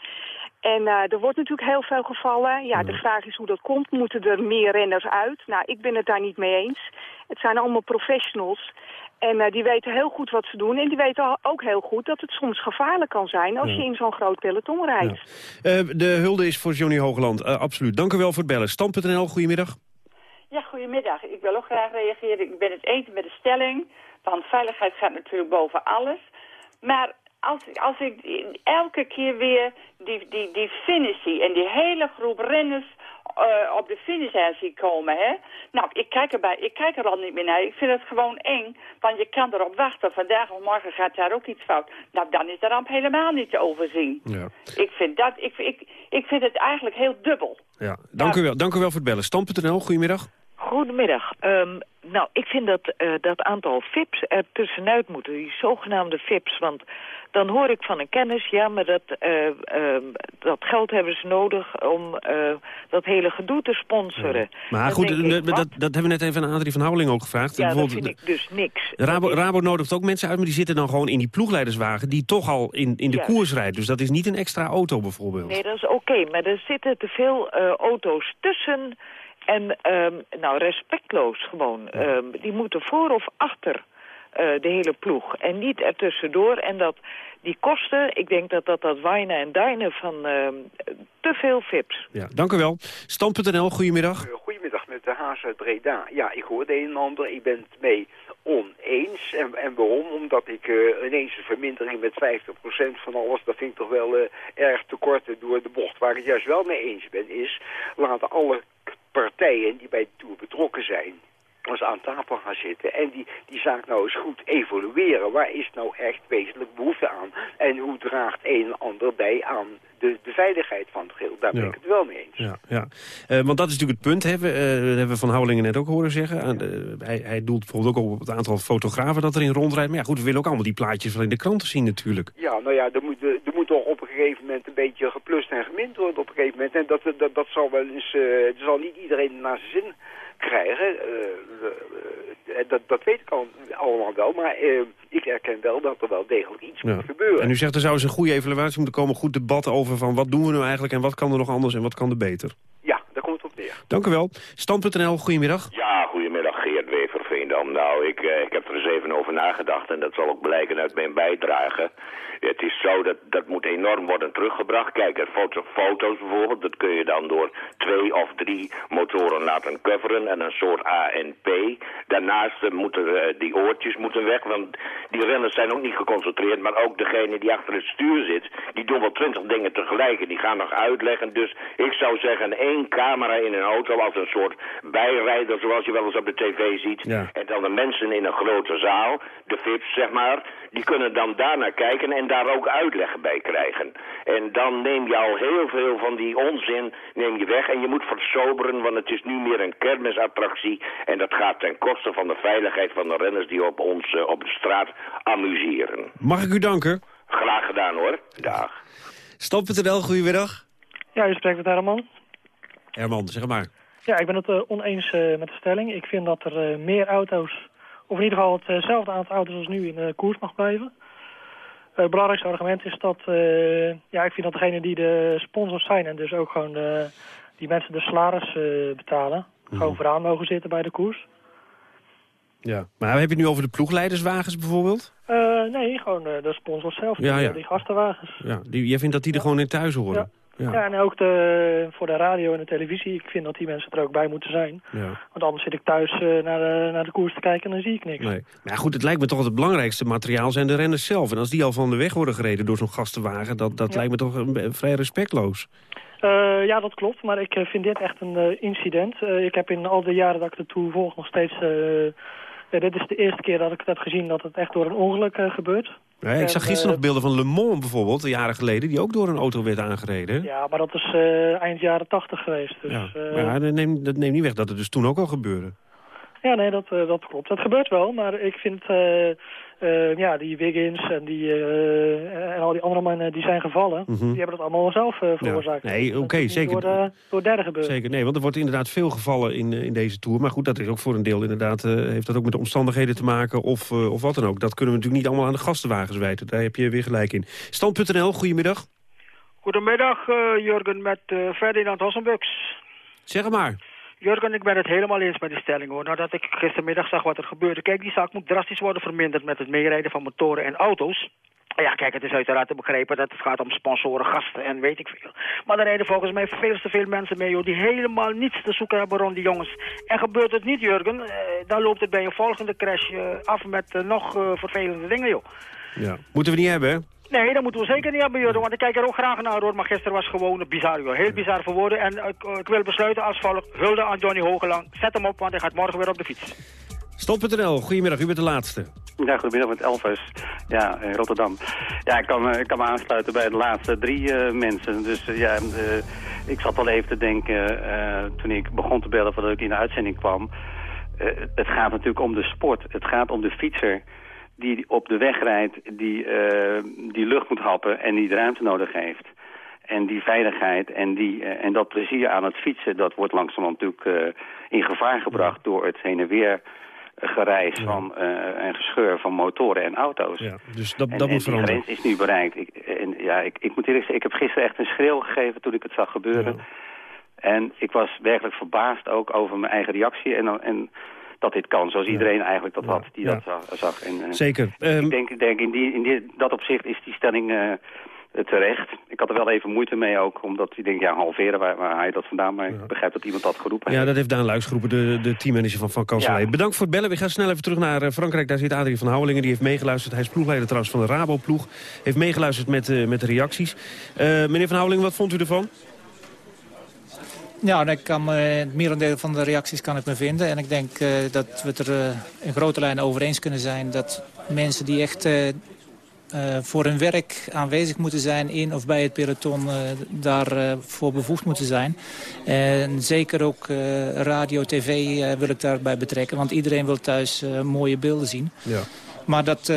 En eh, er wordt natuurlijk heel veel gevallen. Ja, de vraag is hoe dat komt. Moeten er meer renners uit? Nou, ik ben het daar niet mee eens. Het zijn allemaal professionals. En eh, die weten heel goed wat ze doen. En die weten ook heel goed dat het soms gevaarlijk kan zijn... als Ja. je in zo'n groot peloton rijdt. Eh, de hulde is voor Johnny Hoogland, Eh, absoluut. Dank u wel voor het bellen. Stam.nl, goedemiddag. Ja, goedemiddag. Ik wil ook graag reageren. Ik ben het eens met de stelling. Want veiligheid gaat natuurlijk boven alles. Maar als, als ik elke keer weer die, die, die finish zie... en die hele groep renners eh, op de finish aan zie komen, hè. Nou, ik kijk, erbij, ik kijk er al niet meer naar. Ik vind het gewoon eng, want je kan erop wachten. Vandaag of morgen gaat daar ook iets fout. Nou, dan is de ramp helemaal niet te overzien. Ja. Ik vind, dat, ik, ik, ik vind het eigenlijk heel dubbel. Ja, dank, u wel, dank u wel voor het bellen. Stam.nl, goedemiddag. Goedemiddag. Ehm, nou, ik vind dat eh, dat aantal VIP's er tussenuit moeten, die zogenaamde VIP's. Want dan hoor ik van een kennis, ja, maar dat, eh, ehm, dat geld hebben ze nodig om eh, dat hele gedoe te sponsoren. Maar goed, ik, dat, dat hebben we net even aan Adrie van Houweling ook gevraagd. Ja, dat vind ik dus niks. Rabo, Rabo nodigt ook mensen uit, maar die zitten dan gewoon in die ploegleiderswagen... die toch al in, in de koers rijdt. Dus dat is niet een extra auto bijvoorbeeld. Nee, dat is oké, maar er zitten te veel auto's tussen. En, ehm, nou, respectloos gewoon. Ehm, die moeten voor of achter eh, de hele ploeg. En niet ertussendoor. En dat die kosten, ik denk dat dat dat wijnen en dijnen van ehm, te veel vips. Ja, dank u wel. Stam.nl, goedemiddag. Goedemiddag met de Haas uit Breda. Ja, ik hoor de een en ander. Ik ben het mee oneens. En, en waarom? Omdat ik eh, ineens een vermindering met 50% van alles, dat vind ik toch wel eh, erg tekort door de bocht. Waar ik het juist wel mee eens ben, is laten alle partijen die bij de Tour betrokken zijn, als aan tafel gaan zitten en die, die zaak nou eens goed evalueren. Waar is nou echt wezenlijk behoefte aan? En hoe draagt een en ander bij aan de, de veiligheid van het geheel? Daar ben Ja. ik het wel mee eens. Ja, ja. Eh, want dat is natuurlijk het punt. Hè. We, eh, dat hebben we van Houwelingen net ook horen zeggen. De- hij, hij doelt bijvoorbeeld ook op het aantal fotografen dat erin rondrijdt. Maar ja, goed, we willen ook allemaal die plaatjes wel in de kranten zien natuurlijk. Ja, nou ja, er moet, er moet toch op een gegeven moment een beetje geplust en gemind worden op een gegeven moment. En dat, dat, dat zal wel eens, eh, zal niet iedereen naar zijn zin krijgen. Eh, eh, dat, dat weet ik al, allemaal wel, maar eh, ik erken wel dat er wel degelijk iets Ja. moet gebeuren. En u zegt er zou eens een goede evaluatie moeten komen. Een goed debat over van wat doen we nou eigenlijk en wat kan er nog anders en wat kan er beter. Ja, daar komt het op neer. Dank u wel. Stand.nl, goedemiddag. Ja, Nou, ik, eh, ik heb er eens even over nagedacht en dat zal ook blijken uit mijn bijdrage. Het is zo, dat, dat moet enorm worden teruggebracht. Kijk, er foto, foto's bijvoorbeeld, dat kun je dan door twee of drie motoren laten coveren en een soort ANP. Daarnaast eh, moeten eh, die oortjes moeten weg, want die renners zijn ook niet geconcentreerd, maar ook degene die achter het stuur zit, die doen wel twintig dingen tegelijk en die gaan nog uitleggen. Dus ik zou zeggen, één camera in een auto als een soort bijrijder, zoals je wel eens op de tv ziet. Ja. En dan de mensen in een grote zaal, de VIP's zeg maar, die kunnen dan daarnaar kijken en daar ook uitleg bij krijgen. En dan neem je al heel veel van die onzin neem je weg en je moet versoberen, want het is nu meer een kermisattractie. En dat gaat ten koste van de veiligheid van de renners die op ons eh, op de straat amuseren. Mag ik u danken? Graag gedaan hoor. Dag. Stand.nl, goedemiddag. Ja, je spreekt met Herman. Herman, zeg maar. Ja, ik ben het eh, oneens eh, met de stelling. Ik vind dat er eh, meer auto's, of in ieder geval hetzelfde aantal auto's als nu in de koers mag blijven. Het belangrijkste argument is dat, ja, ik vind dat degene die de sponsors zijn en dus ook gewoon de, die mensen de salaris betalen, gewoon vooraan mogen zitten bij de koers. Ja. Maar heb je het nu over de ploegleiderswagens bijvoorbeeld? Nee, gewoon eh, de sponsors zelf, Ja, die, ja. die gastenwagens. Ja, die, jij vindt dat die er gewoon in thuis horen? Ja. Ja. en ook de, voor de radio en de televisie. Ik vind dat die mensen er ook bij moeten zijn. Ja. Want anders zit ik thuis eh, naar, de, naar de koers te kijken en dan zie ik niks. Nee. Maar goed, het lijkt me toch het belangrijkste materiaal zijn de renners zelf. En als die al van de weg worden gereden door zo'n gastenwagen... dat, dat Ja. lijkt me toch een, een vrij respectloos. Eh, ja, dat klopt. Maar ik eh, vind dit echt een eh, incident. Eh, ik heb in al de jaren dat ik de Tour volg nog steeds... eh, dit is de eerste keer dat ik het heb gezien dat het echt door een ongeluk eh, gebeurt. Ja, ik En, zag gisteren eh, nog beelden van Le Mans bijvoorbeeld, jaren geleden... die ook door een auto werd aangereden. Ja, maar dat is eh, eind jaren tachtig geweest. Dus, Ja. eh, Maar dat, neemt, dat neemt niet weg dat het dus toen ook al gebeurde. Ja, nee, dat, dat klopt. Dat gebeurt wel, maar ik vind... eh, ja, die Wiggins en, die, eh, en al die andere mannen die zijn gevallen... Mhm. die hebben dat allemaal zelf eh, veroorzaakt. Nee, oké, zeker. Door, door derden gebeurd. Zeker, nee, want er wordt inderdaad veel gevallen in, in deze Tour. Maar goed, dat is ook voor een deel inderdaad... eh, heeft dat ook met de omstandigheden te maken of, eh, of wat dan ook. Dat kunnen we natuurlijk niet allemaal aan de gastenwagens wijten. Daar heb je weer gelijk in. Stand.nl, goedemiddag. Goedemiddag, uh, Jurgen, met uh, Ferdinand Hossenbux. Zeg maar. Jurgen, ik ben het helemaal eens met die stelling hoor. Nadat ik gistermiddag zag wat er gebeurde. Kijk, die zaak moet drastisch worden verminderd met het meerijden van motoren en auto's. Ja, kijk, het is uiteraard te begrijpen dat het gaat om sponsoren, gasten en weet ik veel. Maar er rijden volgens mij veel te veel mensen mee, joh, die helemaal niets te zoeken hebben rond die jongens. En gebeurt het niet, Jurgen, eh, dan loopt het bij een volgende crash eh, af met uh, nog vervelende dingen, joh. Ja, moeten we niet hebben, hè? Nee, dat moeten we zeker niet hebben, Jurgen, want ik kijk er ook graag naar, hoor. Maar gisteren was gewoon bizar, joh. Heel bizar voor woorden. En ik wil besluiten als volgt, hulde aan Johnny Hogelang. Zet hem op, want hij gaat morgen weer op de fiets. Stop.nl, goedemiddag, u bent de laatste. Ja, goedemiddag met Elvis. Ja, in Rotterdam. Ja, ik kan, ik kan me aansluiten bij de laatste drie uh, mensen. Dus uh, ja, uh, ik zat al even te denken toen ik begon te bellen voordat ik in de uitzending kwam. het gaat natuurlijk om de sport. Het gaat om de fietser die op de weg rijdt, die, die lucht moet happen en die de ruimte nodig heeft. En die veiligheid en, die, en dat plezier aan het fietsen, dat wordt langzamerhand natuurlijk in gevaar gebracht door het heen en weer gereis van, uh, en gescheur van motoren en auto's. Ja, dus dat, en, dat moet en veranderen. die grens is nu bereikt. Ik, en, ja, ik, ik moet eerlijk zeggen, ik heb gisteren echt een schreeuw gegeven toen ik het zag gebeuren. En ik was werkelijk verbaasd ook over mijn eigen reactie en, en dat dit kan. Zoals iedereen eigenlijk dat had die dat zag. En, Zeker. Ik Um, denk, denk in, die, in die, dat opzicht is die stelling uh, terecht. Ik had er wel even moeite mee ook, omdat ik denk, ja, halveren, waar, waar haal je dat vandaan? Maar ik begrijp dat iemand dat geroepen ja, heeft. dat heeft Daan Luijs geroepen, de, de teammanager van Van Kanselij. Ja. Bedankt voor het bellen. We gaan snel even terug naar uh, Frankrijk. Daar zit Adrie van Houwelingen, die heeft meegeluisterd. Hij is ploegleider trouwens van de Rabo-ploeg. Heeft meegeluisterd met, uh, met de reacties. Uh, meneer van Houwelingen, wat vond u ervan? Ja, ik kan, het merendeel van de reacties kan ik me vinden. En ik denk uh, dat we het er uh, in grote lijnen over eens kunnen zijn... dat mensen die echt uh, voor hun werk aanwezig moeten zijn... in of bij het peloton daarvoor bevoegd moeten zijn. En zeker ook radio, tv wil ik daarbij betrekken. Want iedereen wil thuis mooie beelden zien. Ja. Maar dat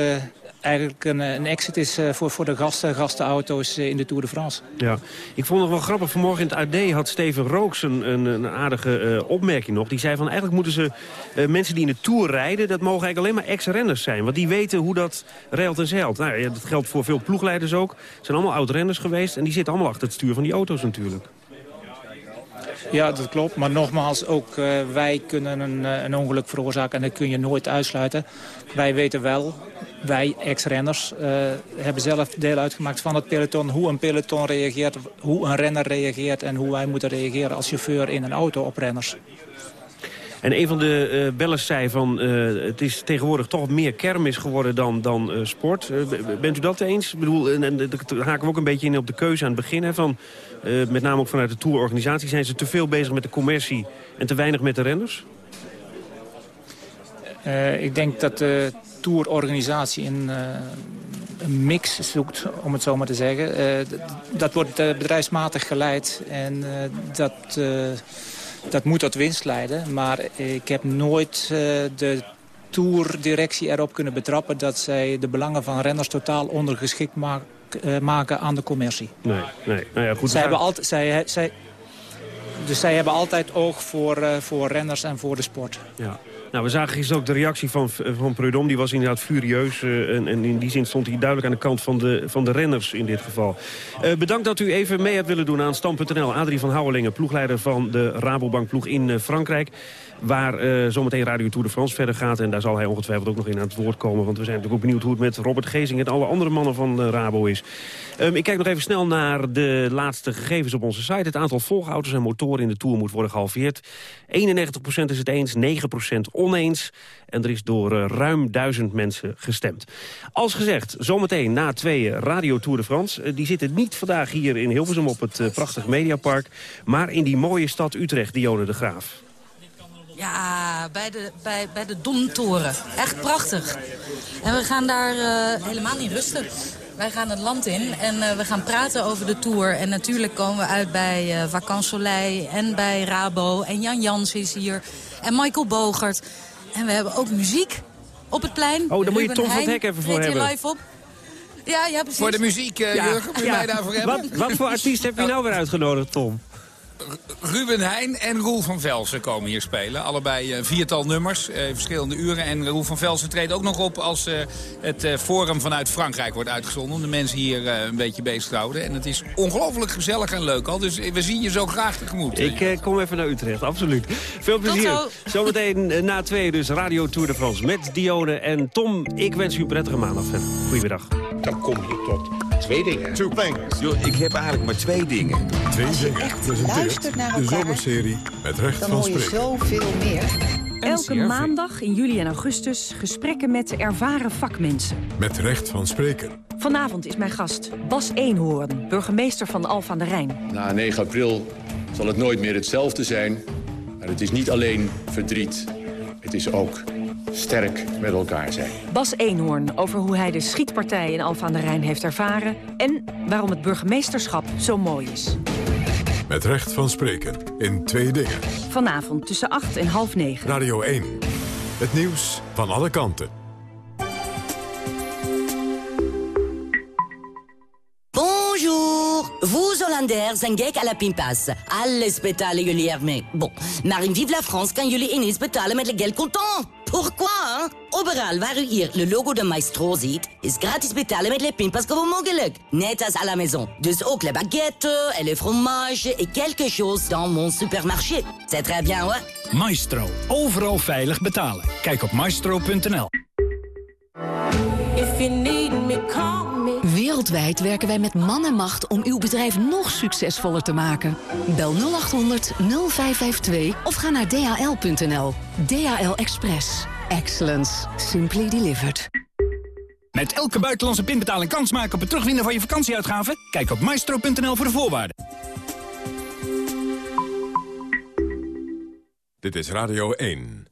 eigenlijk een, een, exit is uh, voor, voor de gasten, gastenauto's uh, in de Tour de France. Ja, ik vond het wel grappig. Vanmorgen in het AD had Steven Rooks een, een, aardige opmerking nog. Die zei van eigenlijk moeten ze mensen die in de Tour rijden... dat mogen eigenlijk alleen maar ex-renners zijn. Want die weten hoe dat reilt en zeilt. Nou, dat geldt voor veel ploegleiders ook. Het zijn allemaal oud-renners geweest. En die zitten allemaal achter het stuur van die auto's natuurlijk. Ja, dat klopt. Maar nogmaals, ook uh, wij kunnen een, een, ongeluk veroorzaken en dat kun je nooit uitsluiten. Wij weten wel, wij ex-renners uh, hebben zelf deel uitgemaakt van het peloton. Hoe een peloton reageert, hoe een renner reageert en hoe wij moeten reageren als chauffeur in een auto op renners. En een van de uh, bellers zei van het is tegenwoordig toch meer kermis geworden dan, dan sport. bent u dat eens? Ik bedoel, en, en daar haken we ook een beetje in op de keuze aan het begin. Hè, van, met name ook vanuit de tourorganisatie. Zijn ze te veel bezig met de commercie en te weinig met de renners? ik denk dat de tourorganisatie een, een mix zoekt, om het zo maar te zeggen. dat wordt bedrijfsmatig geleid en dat dat moet tot winst leiden. Maar ik heb nooit de tourdirectie erop kunnen betrappen... dat zij de belangen van renners totaal ondergeschikt maak, uh, maken aan de commercie. Nee, nee. Nou ja, goed. Zij hebben altijd, zij, zij, dus zij hebben altijd oog voor, uh, voor renners en voor de sport. Ja. Nou, we zagen gisteren ook de reactie van, van Prudhomme. Die was inderdaad furieus. Uh, en, en, in die zin stond hij duidelijk aan de kant van de, van de renners in dit geval. Uh, bedankt dat u even mee hebt willen doen aan Stand.nl. Adrie van Houwelingen, ploegleider van de Rabobank ploeg in Frankrijk. Waar zometeen Radio Tour de France verder gaat. En daar zal hij ongetwijfeld ook nog in aan het woord komen. Want we zijn natuurlijk ook benieuwd hoe het met Robert Gezing... en alle andere mannen van Rabo is. Um, ik kijk nog even snel naar de laatste gegevens op onze site. Het aantal volgauto's en motoren in de Tour moet worden gehalveerd. 91% is het eens, 9% oneens. En er is door uh, ruim duizend mensen gestemd. Als gezegd, zometeen na tweeën Radio Tour de France. die zitten niet vandaag hier in Hilversum op het prachtige Mediapark. Maar in die mooie stad Utrecht, Dionne de Graaf. Ja, bij de, bij, bij de Domtoren. Echt prachtig. En we gaan daar helemaal niet rusten. Wij gaan het land in en we gaan praten over de Tour. En natuurlijk komen we uit bij uh, Vakant Soleil en bij Rabo. En Jan Jans is hier. En Michael Bogert. En we hebben ook muziek op het plein. Oh, daar moet je Tom van het Hek even voor hebben. live op. Ja, ja, precies. Voor de muziek, uh, ja, Jurgen, moet je ja. mij daarvoor hebben? Wat, wat voor artiest heb je nou weer uitgenodigd, Tom? Ruben Heijn en Roel van Velsen komen hier spelen. Allebei een viertal nummers, eh, verschillende uren. En Roel van Velsen treedt ook nog op als eh, het eh, forum vanuit Frankrijk wordt uitgezonden. Om de mensen hier eh, een beetje bezig te houden. En het is ongelooflijk gezellig en leuk al. Dus we zien je zo graag tegemoet. Ik eh, kom even naar Utrecht, absoluut. Veel plezier. zo. Zometeen eh, na twee dus Radio Tour de France met Dione en Tom. Ik wens u een prettige maandag verder. Goedemiddag. Dan kom je tot twee dingen. Two things. Yo, ik heb eigenlijk maar twee dingen. Twee Als je dingen echt presenteert luistert naar de zomerserie met recht Dan van hoor je spreken. zoveel meer. Elke maandag in juli en augustus gesprekken met ervaren vakmensen. Met recht van spreken. Vanavond is mijn gast Bas Eenhoorn, burgemeester van Alphen aan de Rijn. Na 9 april zal het nooit meer hetzelfde zijn. Maar het is niet alleen verdriet. Het is ook sterk met elkaar zijn. Bas Eenhoorn over hoe hij de schietpartij in Alphen aan de Rijn heeft ervaren... en waarom het burgemeesterschap zo mooi is. Met recht van spreken. In twee dingen. Vanavond tussen 8 en half 9. Radio 1. Het nieuws van alle kanten. Bonjour Vous, Hollanders, zijn gek à la pinpas. Alles betalen jullie ermee. Bon, maar in Vive la France kan jullie ineens betalen met le geld contant. Pourquoi? Overal waar u hier le logo de Maestro ziet, is gratis betalen met le pinpas gewoon mogelijk. Net als à la maison. Dus ook les baguettes et les fromages et quelque chose dans mon supermarché. C'est très bien, hoor. Maestro. Overal veilig betalen. Kijk op maestro.nl. Wereldwijd werken wij met man en macht om uw bedrijf nog succesvoller te maken. Bel 0800 0552 of ga naar dhl.nl. DHL Express. Excellence. Simply delivered. Met elke buitenlandse pinbetaling kans maken op het terugwinnen van je vakantieuitgaven? Kijk op maestro.nl voor de voorwaarden. Dit is Radio 1.